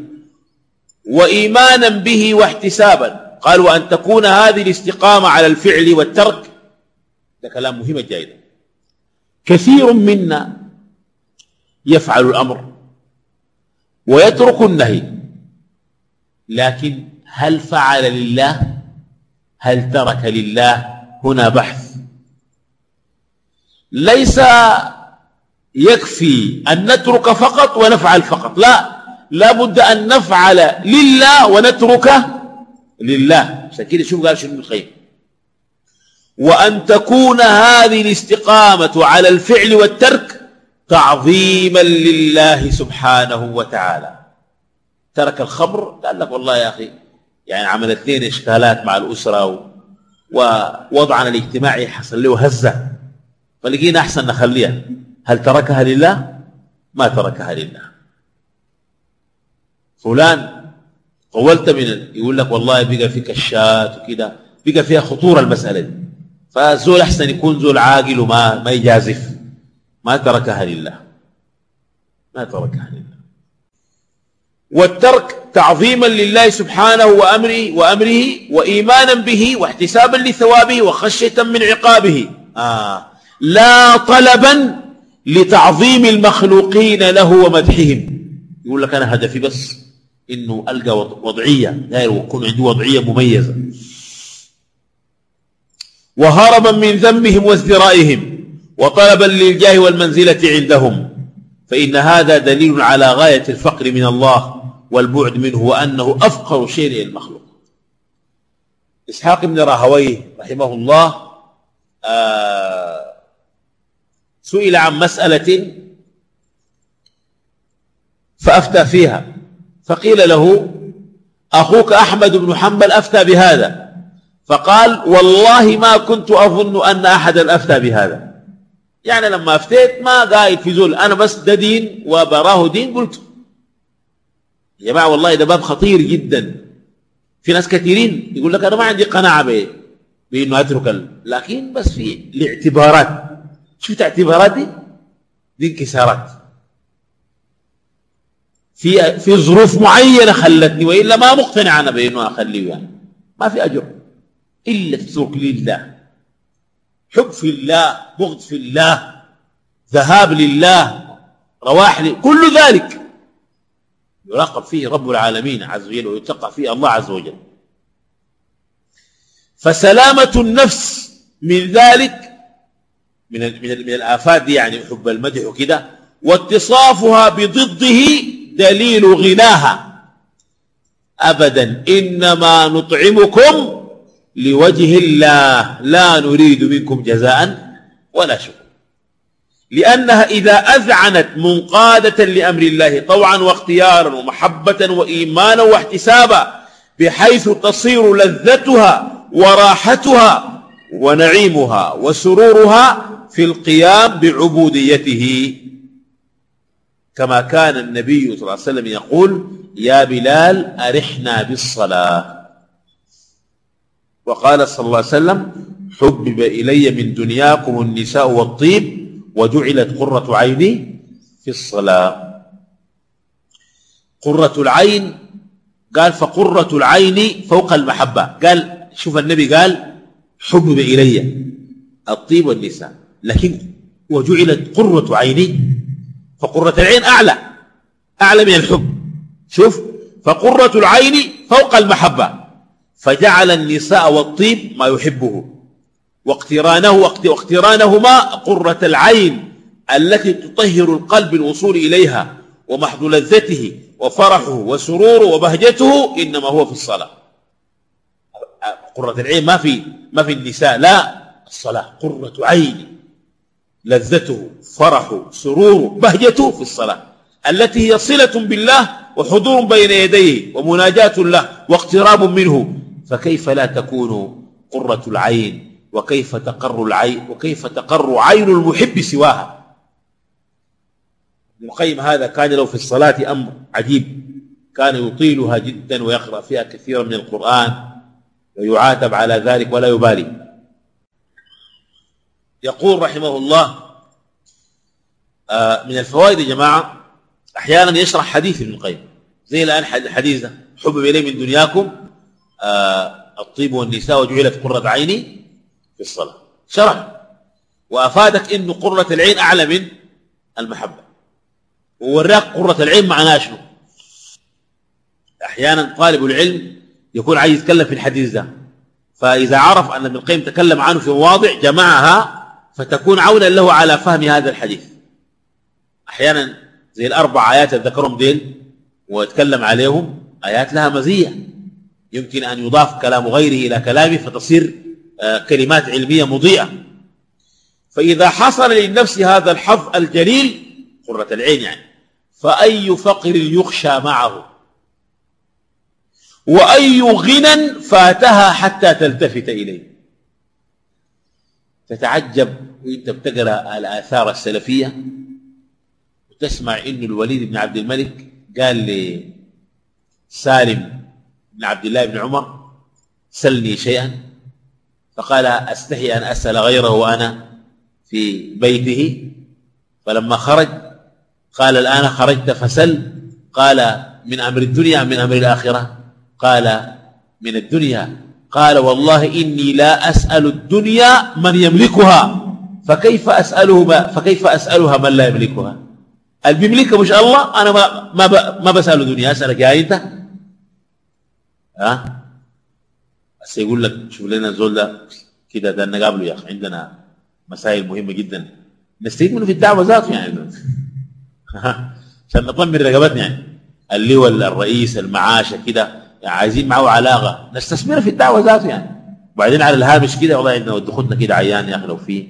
وإيمانا به واحتسابا. قال وأن تكون هذه الاستقامة على الفعل والترك. ده كلام مهم جدا. كثير منا يفعل الأمر ويترك النهي لكن هل فعل لله؟ هل ترك لله؟ هنا بحث. ليس يكفي أن نترك فقط ونفعل فقط لا لا بد أن نفعل لله ونترك لله. عشان شوف قال شنو الخير. وأن تكون هذه الاستقامة على الفعل والترك تعظيما لله سبحانه وتعالى. ترك الخمر قال لك والله يا أخي يعني عملت لنا إشكالات مع الأسرة ووضعنا الاجتماعي حصل له هزة. فلقينا أحسن نخليها. هل تركها لله؟ ما تركها لله. فلان طولت من يقول لك والله بقى في كشات وكده بقى فيها خطورة المسألة دي. فالزول أحسن يكون زول عاقل وما ما يجازف. ما تركها لله ما تركها لله والترك تعظيما لله سبحانه وأمره, وأمره وإيمانا به واحتسابا لثوابه وخشية من عقابه. آه. لا طلبا لتعظيم المخلوقين له ومدحهم. يقول لك أنا هدفي بس إنه ألقى وضعية داير ويكون عندي وضعية مميزة. وهربا من ذمهم وازدرائهم وطلبا للجاه والمنزلة عندهم. فإن هذا دليل على غاية الفقر من الله والبعد منه وأنه أفقر شيء المخلوق. إسحاق بن راهويه رحمه الله آه سئل عن مسألة فأفتى فيها فقيل له أخوك أحمد بن حنبل أفتى بهذا. فقال والله ما كنت أظن أن أحدا أفتى بهذا. يعني لما أفتيت ما قايد في زول أنا بس ده دين وبراه دين قلت. يا جماعة والله ده باب خطير جدا. في ناس كثيرين يقول لك أنا ما عندي قناعة به بأنه أترك لكن بس في الاعتبارات. شفت اعتبارات دي؟ دي انكسارات. في في ظروف معينة خلتني وإلا ما مقتنع أنا بأنه أخليه يعني. ما في أجر. إلا تترك لله. حب في الله بغض في الله ذهاب لله رواح لي كل ذلك يراقب فيه رب العالمين عز وجل ويتقى فيه الله عز وجل. فسلامة النفس من ذلك من من من الآفات دي يعني حب المدح وكده واتصافها بضده دليل غناها. أبدا إنما نطعمكم لوجه الله لا نريد منكم جزاء ولا شكر لأنها إذا أذعنت منقادة لأمر الله طوعا واختيارا ومحبة وإيمانا واحتسابا بحيث تصير لذتها وراحتها ونعيمها وسرورها في القيام بعبوديته. كما كان النبي صلى الله عليه وسلم يقول يا بلال أرحنا بالصلاة. وقال صلى الله عليه وسلم حبب إلي من دنياكم النساء والطيب وجعلت قرة عيني في الصلاة. قرة العين قال فقرة العين فوق المحبة. قال شوف النبي قال حبب إلي الطيب والنساء. لكن وجعلت قرة عيني فقرة العين أعلى أعلى من الحب. شوف فقرة العين فوق المحبة. فجعل النساء والطيب ما يحبه. واقترانه واقترانهما قرة العين التي تطهر القلب الوصول إليها ومحض لذته وفرحه وسروره وبهجته إنما هو في الصلاة. قرة العين ما في ما في النساء لا الصلاة قرة عين. لذته فرحه سروره بهجته في الصلاة. التي هي صلة بالله وحضور بين يديه ومناجاة له واقتراب منه. فكيف لا تكون قرة العين؟ وكيف تقر العين وكيف تقر عين المحب سواها؟ القيم هذا كان له في الصلاة أمر عجيب. كان يطيلها جدا ويقرأ فيها كثيرا من القرآن ويعاتب على ذلك ولا يبالي. يقول رحمه الله آه، من الفوائد يا جماعة أحيانا يشرح حديث ابن القيم. زي الآن الحديث ده حبب إلي من دنياكم الطيب والنساء وجعلت قرة عيني في الصلاة. شرح وأفادك إنه قرة العين أعلى من المحبة. ووراك قرة العين معناها شنو؟ أحيانا طالب العلم يكون عايز يتكلم في الحديث ده. فإذا عرف أن ابن القيم تكلم عنه في مواضع جمعها فتكون عونا له على فهم هذا الحديث. أحيانا زي الأربع آيات ذكرهم ديل ويتكلم عليهم آيات لها مزية. يمكن أن يضاف كلام غيره إلى كلامه فتصير آه، كلمات علمية مضيئة. فإذا حصل للنفس هذا الحظ الجليل قرة العين يعني فأي فقر يخشى معه؟ وأي غنى فاتها حتى تلتفت إليه؟ تتعجب وأنت بتقرأ الآثار السلفية وتسمع ان الوليد بن عبد الملك قال لسالم بن عبد الله بن عمر سلني شيئا فقال أستحي أن أسأل غيره وأنا في بيته. فلما خرج قال الآن خرجت فسل قال من أمر الدنيا من أمر الآخرة؟ قال من الدنيا. قال والله إني لا أسأل الدنيا من يملكها. فكيف أسأله ما فكيف أسألها من لا يملكها؟ اللي بيملكها مش الله؟ أنا ما ما ما بسأله دنيا أسألك يا أنت. ها؟ بس يقول لك شوف لنا الزول ده كده ده نقابله يا أخي عندنا مسائل مهمة جدا. نستفيد منه في الدعوة ذاته يعني. عشان نطمن رقبتنا يعني. اللواء الرئيس المعاشة كده يعني عايزين معه علاقة. نستثمر في الدعوة ذاته يعني. وبعدين على الهامش كده والله إنه دخلنا كده عيان يا أخي لو في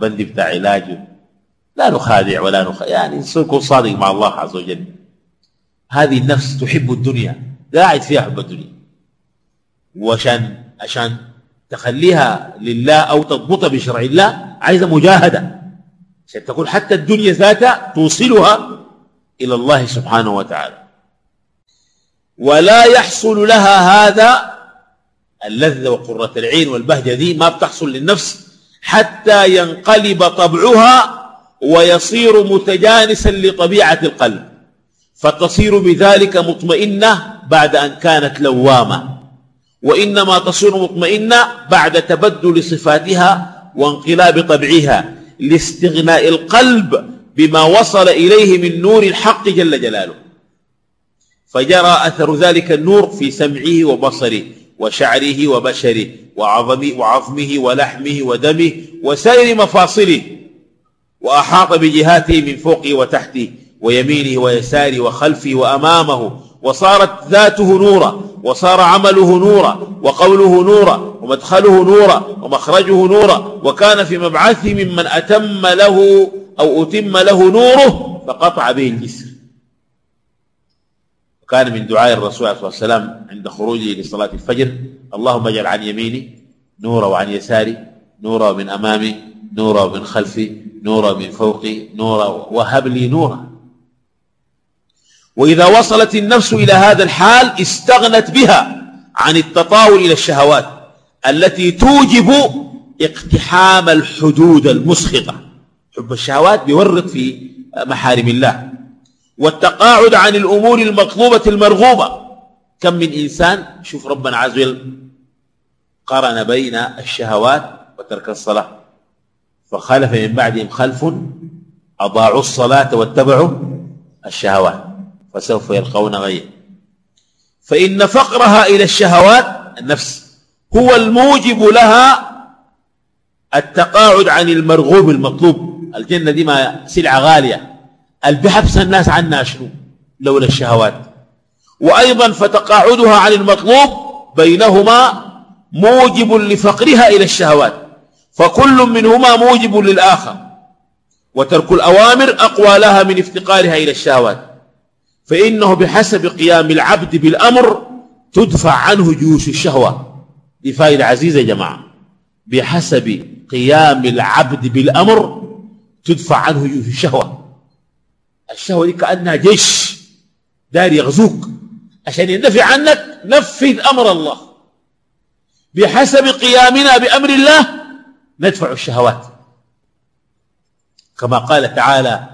بندي بتاع علاج. لا نخادع ولا نخ يعني نكون صادق مع الله عز وجل. هذه النفس تحب الدنيا. قاعد فيها حب الدنيا. وعشان عشان تخليها لله أو تضبطها بشرع الله عايزة مجاهدة. عشان تكون حتى الدنيا ذاتها توصلها إلى الله سبحانه وتعالى. ولا يحصل لها هذا اللذة وقرة العين والبهجة دي ما بتحصل للنفس حتى ينقلب طبعها ويصير متجانسا لطبيعة القلب. فتصير بذلك مطمئنة بعد أن كانت لوامة. وإنما تصير مطمئنة بعد تبدل صفاتها وانقلاب طبعها لاستغناء القلب بما وصل إليه من نور الحق جل جلاله. فجرى أثر ذلك النور في سمعه وبصره وشعره وبشره وعظمه, وعظمه ولحمه ودمه وسائر مفاصله وأحاط بجهاته من فوقه وتحته ويمينه ويساره وخلفه وأمامه وصارت ذاته نورا وصار عمله نورا وقوله نورا ومدخله نورا ومخرجه نورا وكان في مبعثه ممن أتم له أو أتم له نوره فقطع به الجسر كان من دعاء الرسول عليه الصلاة والسلام عند خروجه لصلاة الفجر اللهم اجعل عن يميني نورا وعن يساري نورا من أمامي نورا من خلفي نورا من فوقي نورا وهب لي نورا. وإذا وصلت النفس إلى هذا الحال استغنت بها عن التطاول إلى الشهوات التي توجب اقتحام الحدود المسخطة. حب الشهوات بيورط في محارم الله. والتقاعد عن الأمور المطلوبة المرغوبة. كم من إنسان شوف ربنا عز وجل قرن بين الشهوات وترك الصلاة. فخلف من بعدهم خلف أضاعوا الصلاة واتبعوا الشهوات. فسوف يلقون غيا فإن فقرها إلى الشهوات النفس هو الموجب لها التقاعد عن المرغوب المطلوب. الجنة دي ما سلعة غالية. البحبس الناس عنها شنو؟ لولا الشهوات. وأيضا فتقاعدها عن المطلوب بينهما موجب لفقرها إلى الشهوات. فكل منهما موجب للآخر. وترك الأوامر أقوى لها من افتقارها إلى الشهوات. فإنه بحسب قيام العبد بالأمر تدفع عنه جيوش الشهوة. دي فائدة عزيزة يا جماعة. بحسب قيام العبد بالأمر تدفع عنه جيوش الشهوة. الشهوة دي كأنها جيش دار يغزوك. عشان يندفع عنك نفذ أمر الله. بحسب قيامنا بأمر الله ندفع الشهوات. كما قال تعالى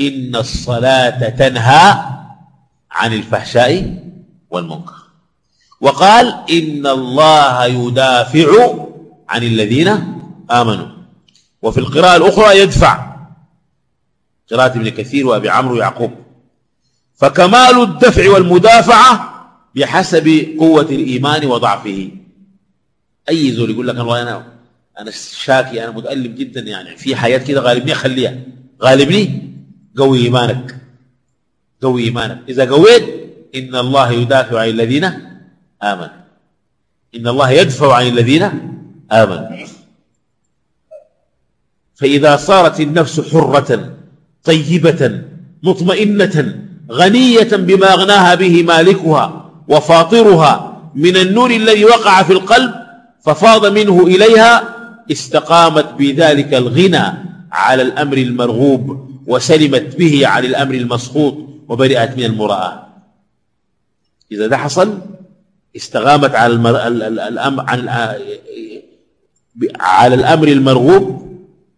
إن الصلاة تنهى عن الفحشاء والمنكر. وقال إن الله يدافع عن الذين آمنوا. وفي القراءة الأخرى يدفع. قراءة ابن كثير وأبي عمرو ويعقوب. فكمال الدفع والمدافعة بحسب قوة الإيمان وضعفه. أي زول يقول لك والله أنا أنا شاكي أنا متألم جدا يعني. في حياة كده غالبني خليها غالبني قوي إيمانك. قوي إيمانك إذا قويت إن الله يدافع عن الذين آمنوا. إن الله يدفع عن الذين آمنوا. فإذا صارت النفس حرة طيبة مطمئنة غنية بما أغناها به مالكها وفاطرها من النور الذي وقع في القلب ففاض منه إليها استقامت بذلك الغنى على الأمر المرغوب وسلمت به عن الأمر المسخوط وبرئت من المراءة. إذا ده حصل استقامت على المر... الأمر عن على الأمر المرغوب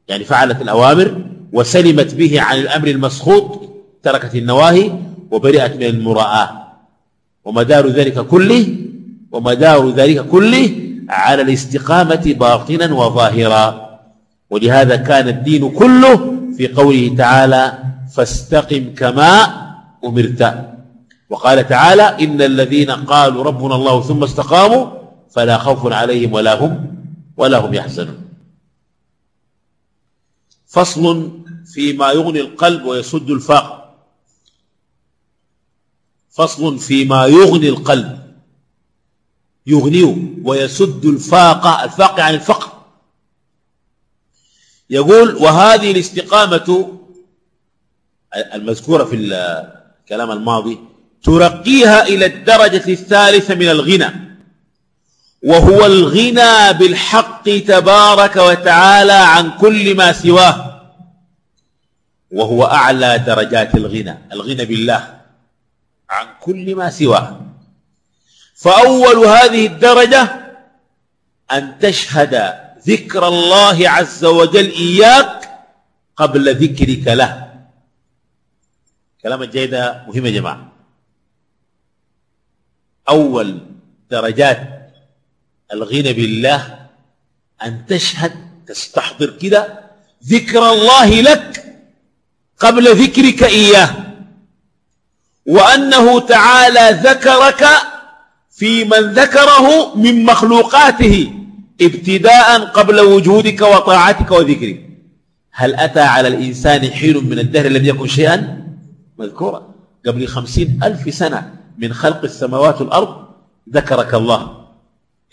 يعني فعلت الأوامر وسلمت به عن الأمر المسخوط تركت النواهي وبرئت من المراءة. ومدار ذلك كله ومدار ذلك كله على الاستقامة باطنا وظاهرا. ولهذا كان الدين كله في قوله تعالى فاستقم كما أمرت. وقال تعالى إن الذين قالوا ربنا الله ثم استقاموا فلا خوف عليهم ولا هم ولا هم يحزنون. فصل فيما يغني القلب ويسد الفاق. فصل فيما يغني القلب. يغنيه ويسد الفاق الفاق عن الفقر. يقول وهذه الاستقامة المذكورة في الكلام الماضي ترقيها إلى الدرجة الثالثة من الغنى. وهو الغنى بالحق تبارك وتعالى عن كل ما سواه. وهو أعلى درجات الغنى الغنى بالله عن كل ما سواه. فأول هذه الدرجة أن تشهد ذكر الله عز وجل إياك قبل ذكرك له. كلام الجاي ده مهم يا جماعة. أول درجات الغنى بالله أن تشهد تستحضر كده ذكر الله لك قبل ذكرك إياه. وأنه تعالى ذكرك في من ذكره من مخلوقاته ابتداء قبل وجودك وطاعتك وذكرك. هل أتى على الإنسان حين من الدهر لم يكن شيئا؟ مذكورا قبل خمسين ألف سنة من خلق السماوات والأرض ذكرك الله.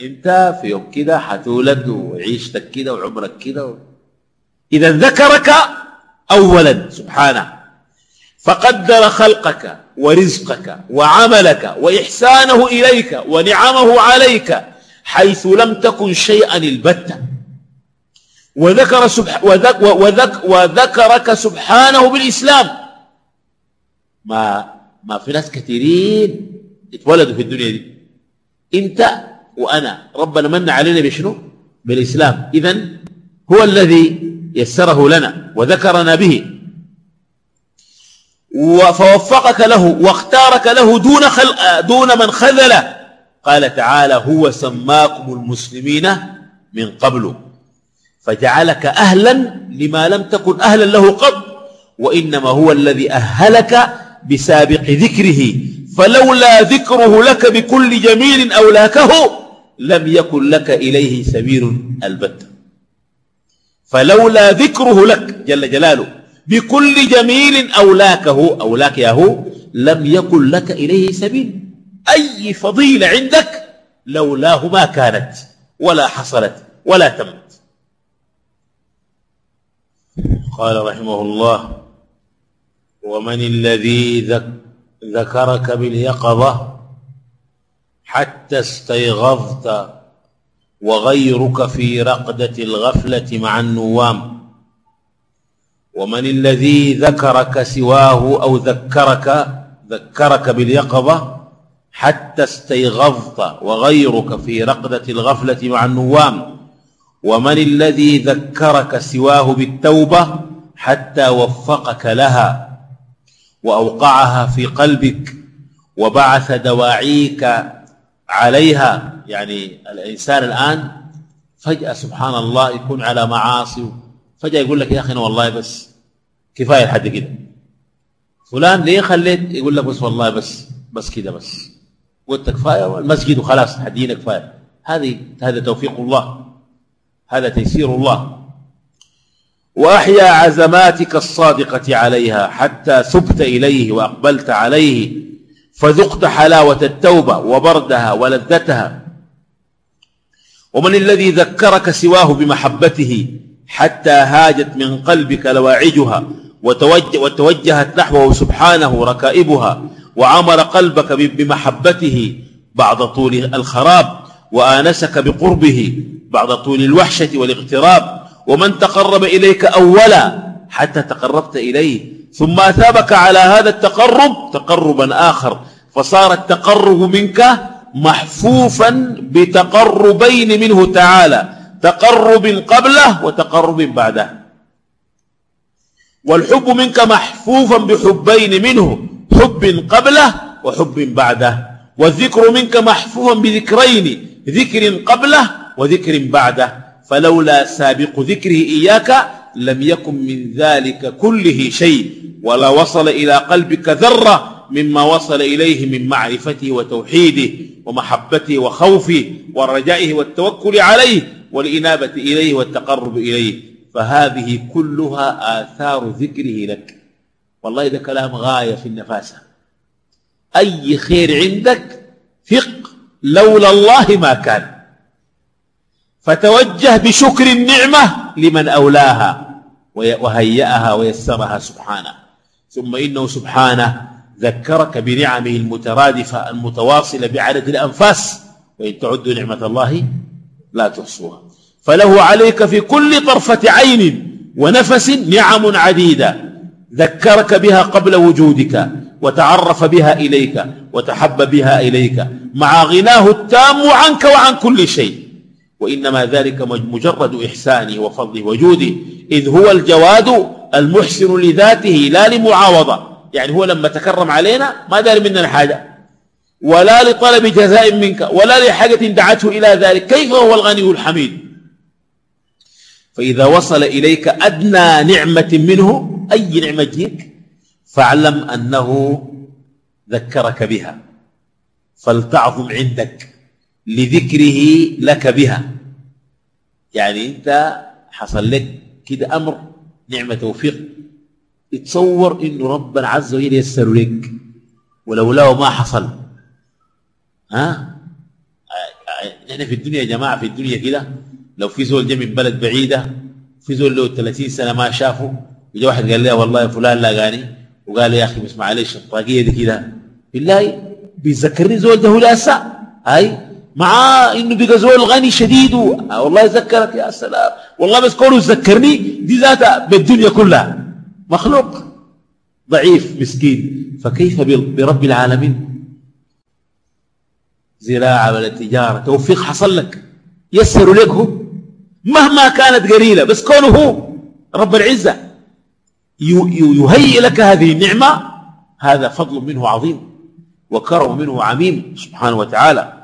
انت في يوم كده حتولد وعيشتك كده وعمرك كده. إذا ذكرك أولا سبحانه. فقدر خلقك ورزقك وعملك وإحسانه إليك ونعمه عليك حيث لم تكن شيئا البتة. وذكر, سبح وذك وذك وذكرك سبحانه بالإسلام. ما ما في ناس كثيرين اتولدوا في الدنيا دي. انت وانا ربنا من علينا بشنو؟ بالإسلام. اذا هو الذي يسره لنا وذكرنا به. فوفقك له واختارك له دون, خل... دون من خذله. قال تعالى هو سماكم المسلمين من قبل. فجعلك أهلا لما لم تكن أهلا له قط وإنما هو الذي أهلك بسابق ذكره فلولا ذكره لك بكل جميل أولاكه لم يكن لك إليه سبيل البتة فلولا ذكره لك جل جلاله بكل جميل أولاكه أولاك ياهو لم يكن لك إليه سبيل. أي فضيلة عندك لولاه ما كانت ولا حصلت ولا تمت. قال رحمه الله ومن الذي ذكرك باليقظة حتى استيغظت وغيرك في رقدة الغفلة مع النوام. ومن الذي ذكرك سواه أو ذكرك ذكرك باليقظة حتى استيغظت وغيرك في رقدة الغفلة مع النوام. ومن الذي ذكرك سواه بالتوبة حتى وفقك لها. وأوقعها في قلبك وبعث دواعيك عليها. يعني الإنسان الآن فجأة سبحان الله يكون على معاصي. فجأة يقول لك يا أخي أنا والله بس كفاية لحد كده. فلان ليه خليت؟ يقول لك بس والله بس بس كده بس. قلت كفاية المسجد وخلاص حدينا كفاية. هذه هذا توفيق الله. هذا تيسير الله. وأحيا عزماتك الصادقة عليها حتى ثبت إليه وأقبلت عليه فذقت حلاوة التوبة وبردها ولذتها. ومن الذي ذكرك سواه بمحبته حتى هاجت من قلبك لواعجها وتوجه وتوجهت نحوه سبحانه ركائبها وعمر قلبك بمحبته بعد طول الخراب وآنسك بقربه بعد طول الوحشة والاغتراب ومن تقرب إليك أولا حتى تقربت إليه. ثم أثابك على هذا التقرب تقربا آخر. فصار التقرب منك محفوفا بتقربين منه تعالى. تقرب قبله وتقرب بعده. والحب منك محفوفا بحبين منه. حب قبله وحب بعده. والذكر منك محفوفا بذكرين. ذكر قبله وذكر بعده. فلولا سابق ذكره إياك لم يكن من ذلك كله شيء ولا وصل إلى قلبك ذرة مما وصل إليه من معرفته وتوحيده ومحبته وخوفه ورجائه والتوكل عليه والإنابة إليه والتقرب إليه. فهذه كلها آثار ذكره لك. والله إذا كلام غاية في النفاسة. أي خير عندك؟ ثق لولا الله ما كان. فتوجه بشكر النعمة لمن أولاها وهيأها ويسرها سبحانه. ثم إنه سبحانه ذكرك بنعمه المترادفة المتواصلة بعدد الأنفاس وإن تعدوا نعمة الله لا تحصوها. فله عليك في كل طرفة عين ونفس نعم عديدة. ذكرك بها قبل وجودك وتعرف بها إليك وتحب بها إليك مع غناه التام عنك وعن كل شيء. وإنما ذلك مجرد إحسانه وفضله وجوده. إذ هو الجواد المحسن لذاته لا لمعاوضة. يعني هو لما تكرم علينا ما دار مننا حاجة. ولا لطلب جزاء منك ولا لحاجة دعته إلى ذلك. كيف هو الغني الحميد؟ فإذا وصل إليك أدنى نعمة منه أي نعمة تجيك؟ فاعلم أنه ذكرك بها. فلتعظم عندك. لذكره لك بها. يعني أنت حصل لك كده أمر نعمة توفيق. تصور إنه ربنا عز وجل يسر لك ولولاه ما حصل. ها؟ نحن في الدنيا يا جماعة في الدنيا كده لو في زول جاي من بلد بعيدة في زول له 30 سنة ما شافه وجا واحد قال له والله فلان لاقاني وقال يا أخي بس معلش الطاقية دي كده. بالله بيذكرني زول ده هو لسه هاي؟ مع إنه بقى زول غني شديد آه والله يذكرك يا سلام. والله بس كونه يذكرني دي ذاتها بالدنيا كلها. مخلوق. ضعيف مسكين. فكيف برب العالمين؟ زراعة ولا تجارة. توفيق حصل لك. يسر لك هو. مهما كانت قليلة بس كونه هو. رب العزة. يهيئ لك هذه النعمة. هذا فضل منه عظيم. وكرم منه عميم. سبحانه وتعالى.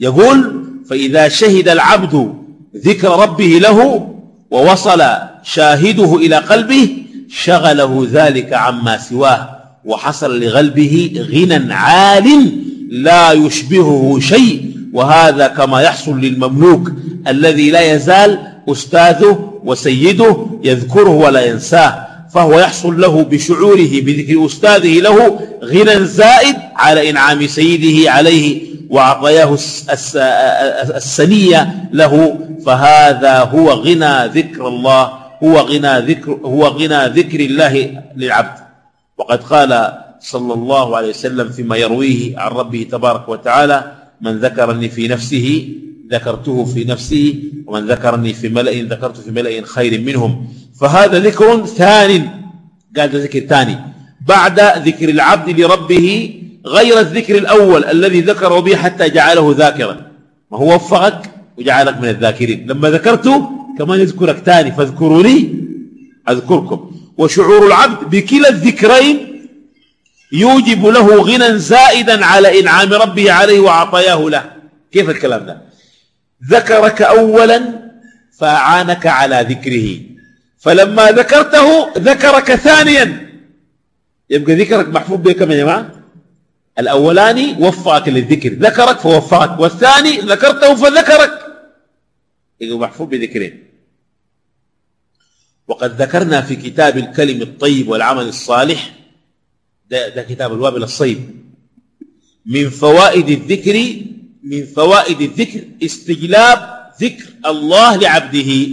يقول فإذا شهد العبد ذكر ربه له ووصل شاهده إلى قلبه شغله ذلك عما سواه وحصل لقلبه غنى عال لا يشبهه شيء وهذا كما يحصل للمملوك الذي لا يزال أستاذه وسيده يذكره ولا ينساه فهو يحصل له بشعوره بذكر أستاذه له غنى زائد على إنعام سيده عليه وعطاياه السنية له فهذا هو غنى ذكر الله هو غنى ذكر هو غنى ذكر الله للعبد. وقد قال صلى الله عليه وسلم فيما يرويه عن ربه تبارك وتعالى من ذكرني في نفسه ذكرته في نفسه ومن ذكرني في ملأ ذكرت في ملأ خير منهم. فهذا ذكر ثاني قال ذكر ثاني. بعد ذكر العبد لربه غير الذكر الأول الذي ذكره به حتى جعله ذاكرا. ما هو وفقك وجعلك من الذاكرين. لما ذكرته كمان يذكرك ثاني فاذكروني أذكركم. وشعور العبد بكلا الذكرين يوجب له غنى زائدا على إنعام ربه عليه وعطاياه له. كيف الكلام ده؟ ذكرك أولا فأعانك على ذكره. فلما ذكرته ذكرك ثانيا. يبقى ذكرك محفوظ به كم يا جماعة؟ الأولاني وفقك للذكر ذكرك فوفقك والثاني ذكرته فذكرك. يبقى محفوظ بذكرين. وقد ذكرنا في كتاب الكلم الطيب والعمل الصالح ده, ده كتاب الوابل الصيب. من فوائد الذكر من فوائد الذكر استجلاب ذكر الله لعبده.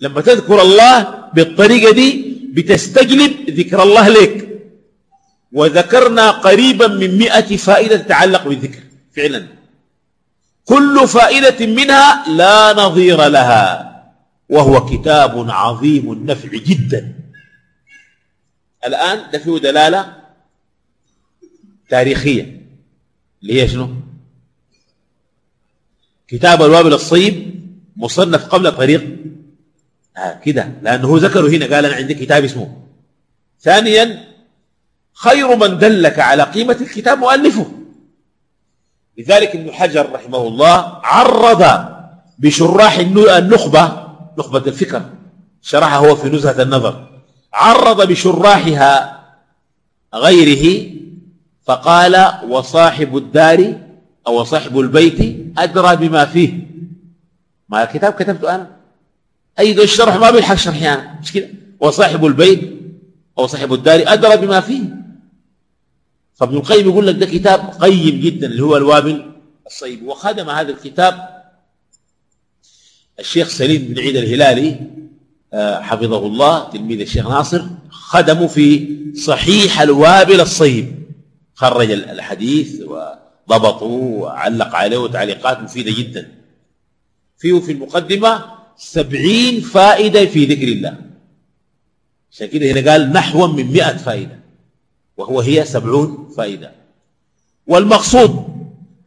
لما تذكر الله بالطريقة دي بتستجلب ذكر الله لك. وذكرنا قريبا من مئة فائدة تتعلق بالذكر فعلا. كل فائدة منها لا نظير لها وهو كتاب عظيم النفع جدا. الآن ده فيه دلالة تاريخية. اللي هي شنو؟ كتاب الوابل الصيب مصنف قبل طريق. آه كده لأنه ذكره هنا قال أنا عندي كتاب اسمه. ثانيا خير من دلك على قيمة الكتاب مؤلفه. لذلك ابن حجر رحمه الله عرض بشراح النخبة نخبة الفكر شرحها هو في نزهة النظر عرض بشراحها غيره فقال وصاحب الدار أو صاحب البيت أدرى بما فيه. ما الكتاب؟ كتبته أنا. أي ذو الشرح ما بيلحق شرحي أنا. مش كده؟ وصاحب البيت أو صاحب الدار أدرى بما فيه. فابن القيم يقول لك ده كتاب قيم جدا اللي هو الوابل الصيب. وخدم هذا الكتاب الشيخ سليم بن عيد الهلالي آه، حفظه الله تلميذ الشيخ ناصر. خدمه في صحيح الوابل الصيب. خرج الحديث وضبطه وعلق عليه تعليقات مفيدة جدا. فيه في المقدمة سبعين فائدة في ذكر الله. عشان كده هنا قال نحو من مئة فائدة. وهو هي سبعون فائدة. والمقصود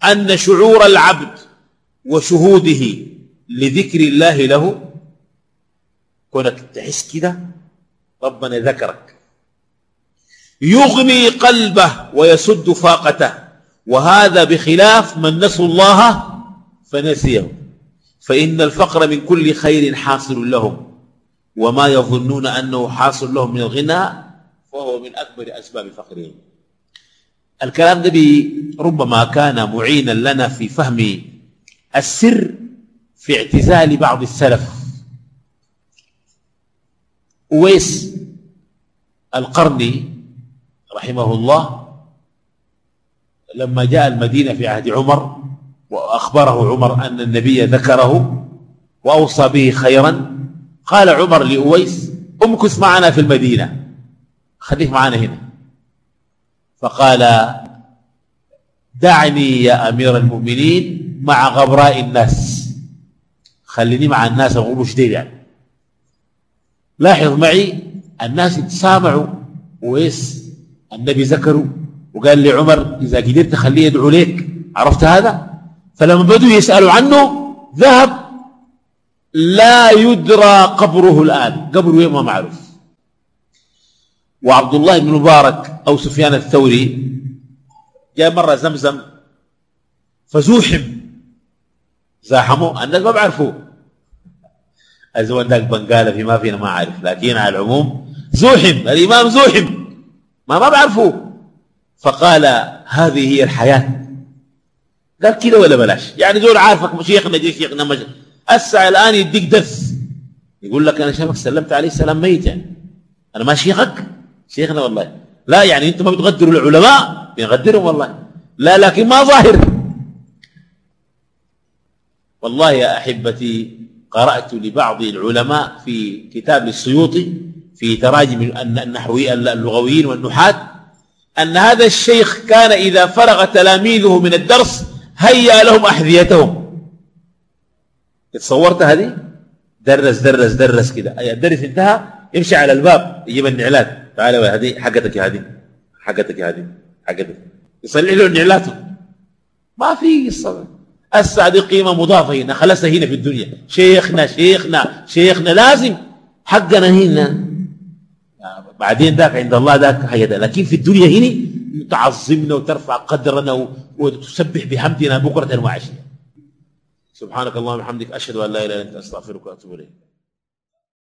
أن شعور العبد وشهوده لذكر الله له كونك تحس كده ربنا ذكرك. يغني قلبه ويسد فاقته وهذا بخلاف من نسوا الله فنسيه. فإن الفقر من كل خير حاصل لهم وما يظنون أنه حاصل لهم من الغنى فهو من أكبر أسباب فقرهم. الكلام ده ربما كان معينا لنا في فهم السر في اعتزال بعض السلف. أويس القرني رحمه الله لما جاء المدينة في عهد عمر وأخبره عمر أن النبي ذكره وأوصى به خيرا قال عمر لأويس امكث معنا في المدينة. خليك معنا هنا. فقال دعني يا أمير المؤمنين مع غبراء الناس. خليني مع الناس أقول شديد يعني. لاحظ معي الناس يتسامعوا ويس النبي ذكروا وقال لعمر إذا قدرت خليه يدعو لك عرفت هذا؟ فلما بدوا يسألوا عنه ذهب لا يدرى قبره الآن. قبره ما معروف. وعبد الله بن مبارك أو سفيان الثوري جاء مرة زمزم فزوحم. زاحموا الناس ما بعرفوه. الزمن ذاك بنقالة في ما فينا ما عارف لكن على العموم زوحم. الإمام زوحم. ما ما بعرفه فقال هذه هي الحياة. قال كده ولا بلاش؟ يعني زول عارفك شيخنا جي شيخنا مش أسع الآن يديك درس يقول لك أنا شافك سلمت عليه السلام ميت يعني. أنا ما شيخك. شيخنا والله. لا يعني أنت ما بتغدروا العلماء بنغدرهم والله. لا لكن ما ظاهر. والله يا أحبتي قرأت لبعض العلماء في كتاب للسيوطي في تراجم النحوي اللغويين والنحاة أن هذا الشيخ كان إذا فرغ تلاميذه من الدرس هيا لهم أحذيتهم. تصورت هذه؟ درس درس درس كده. الدرس انتهى يمشي على الباب يجيب النعلات تعال هذه حقتك هذه حقتك هذه حقتك. يصلح له نعلاته ما في قصه هسه هذه قيمه مضافه هنا خلصها هنا في الدنيا. شيخنا شيخنا شيخنا لازم. حقنا هنا. بعدين ذاك عند الله ذاك حاجة لكن في الدنيا هنا تعظمنا وترفع قدرنا وتسبح بحمدنا بكرة وعشية. سبحانك اللهم وبحمدك أشهد أن لا إله إلا أنت أستغفرك وأتوب إليك.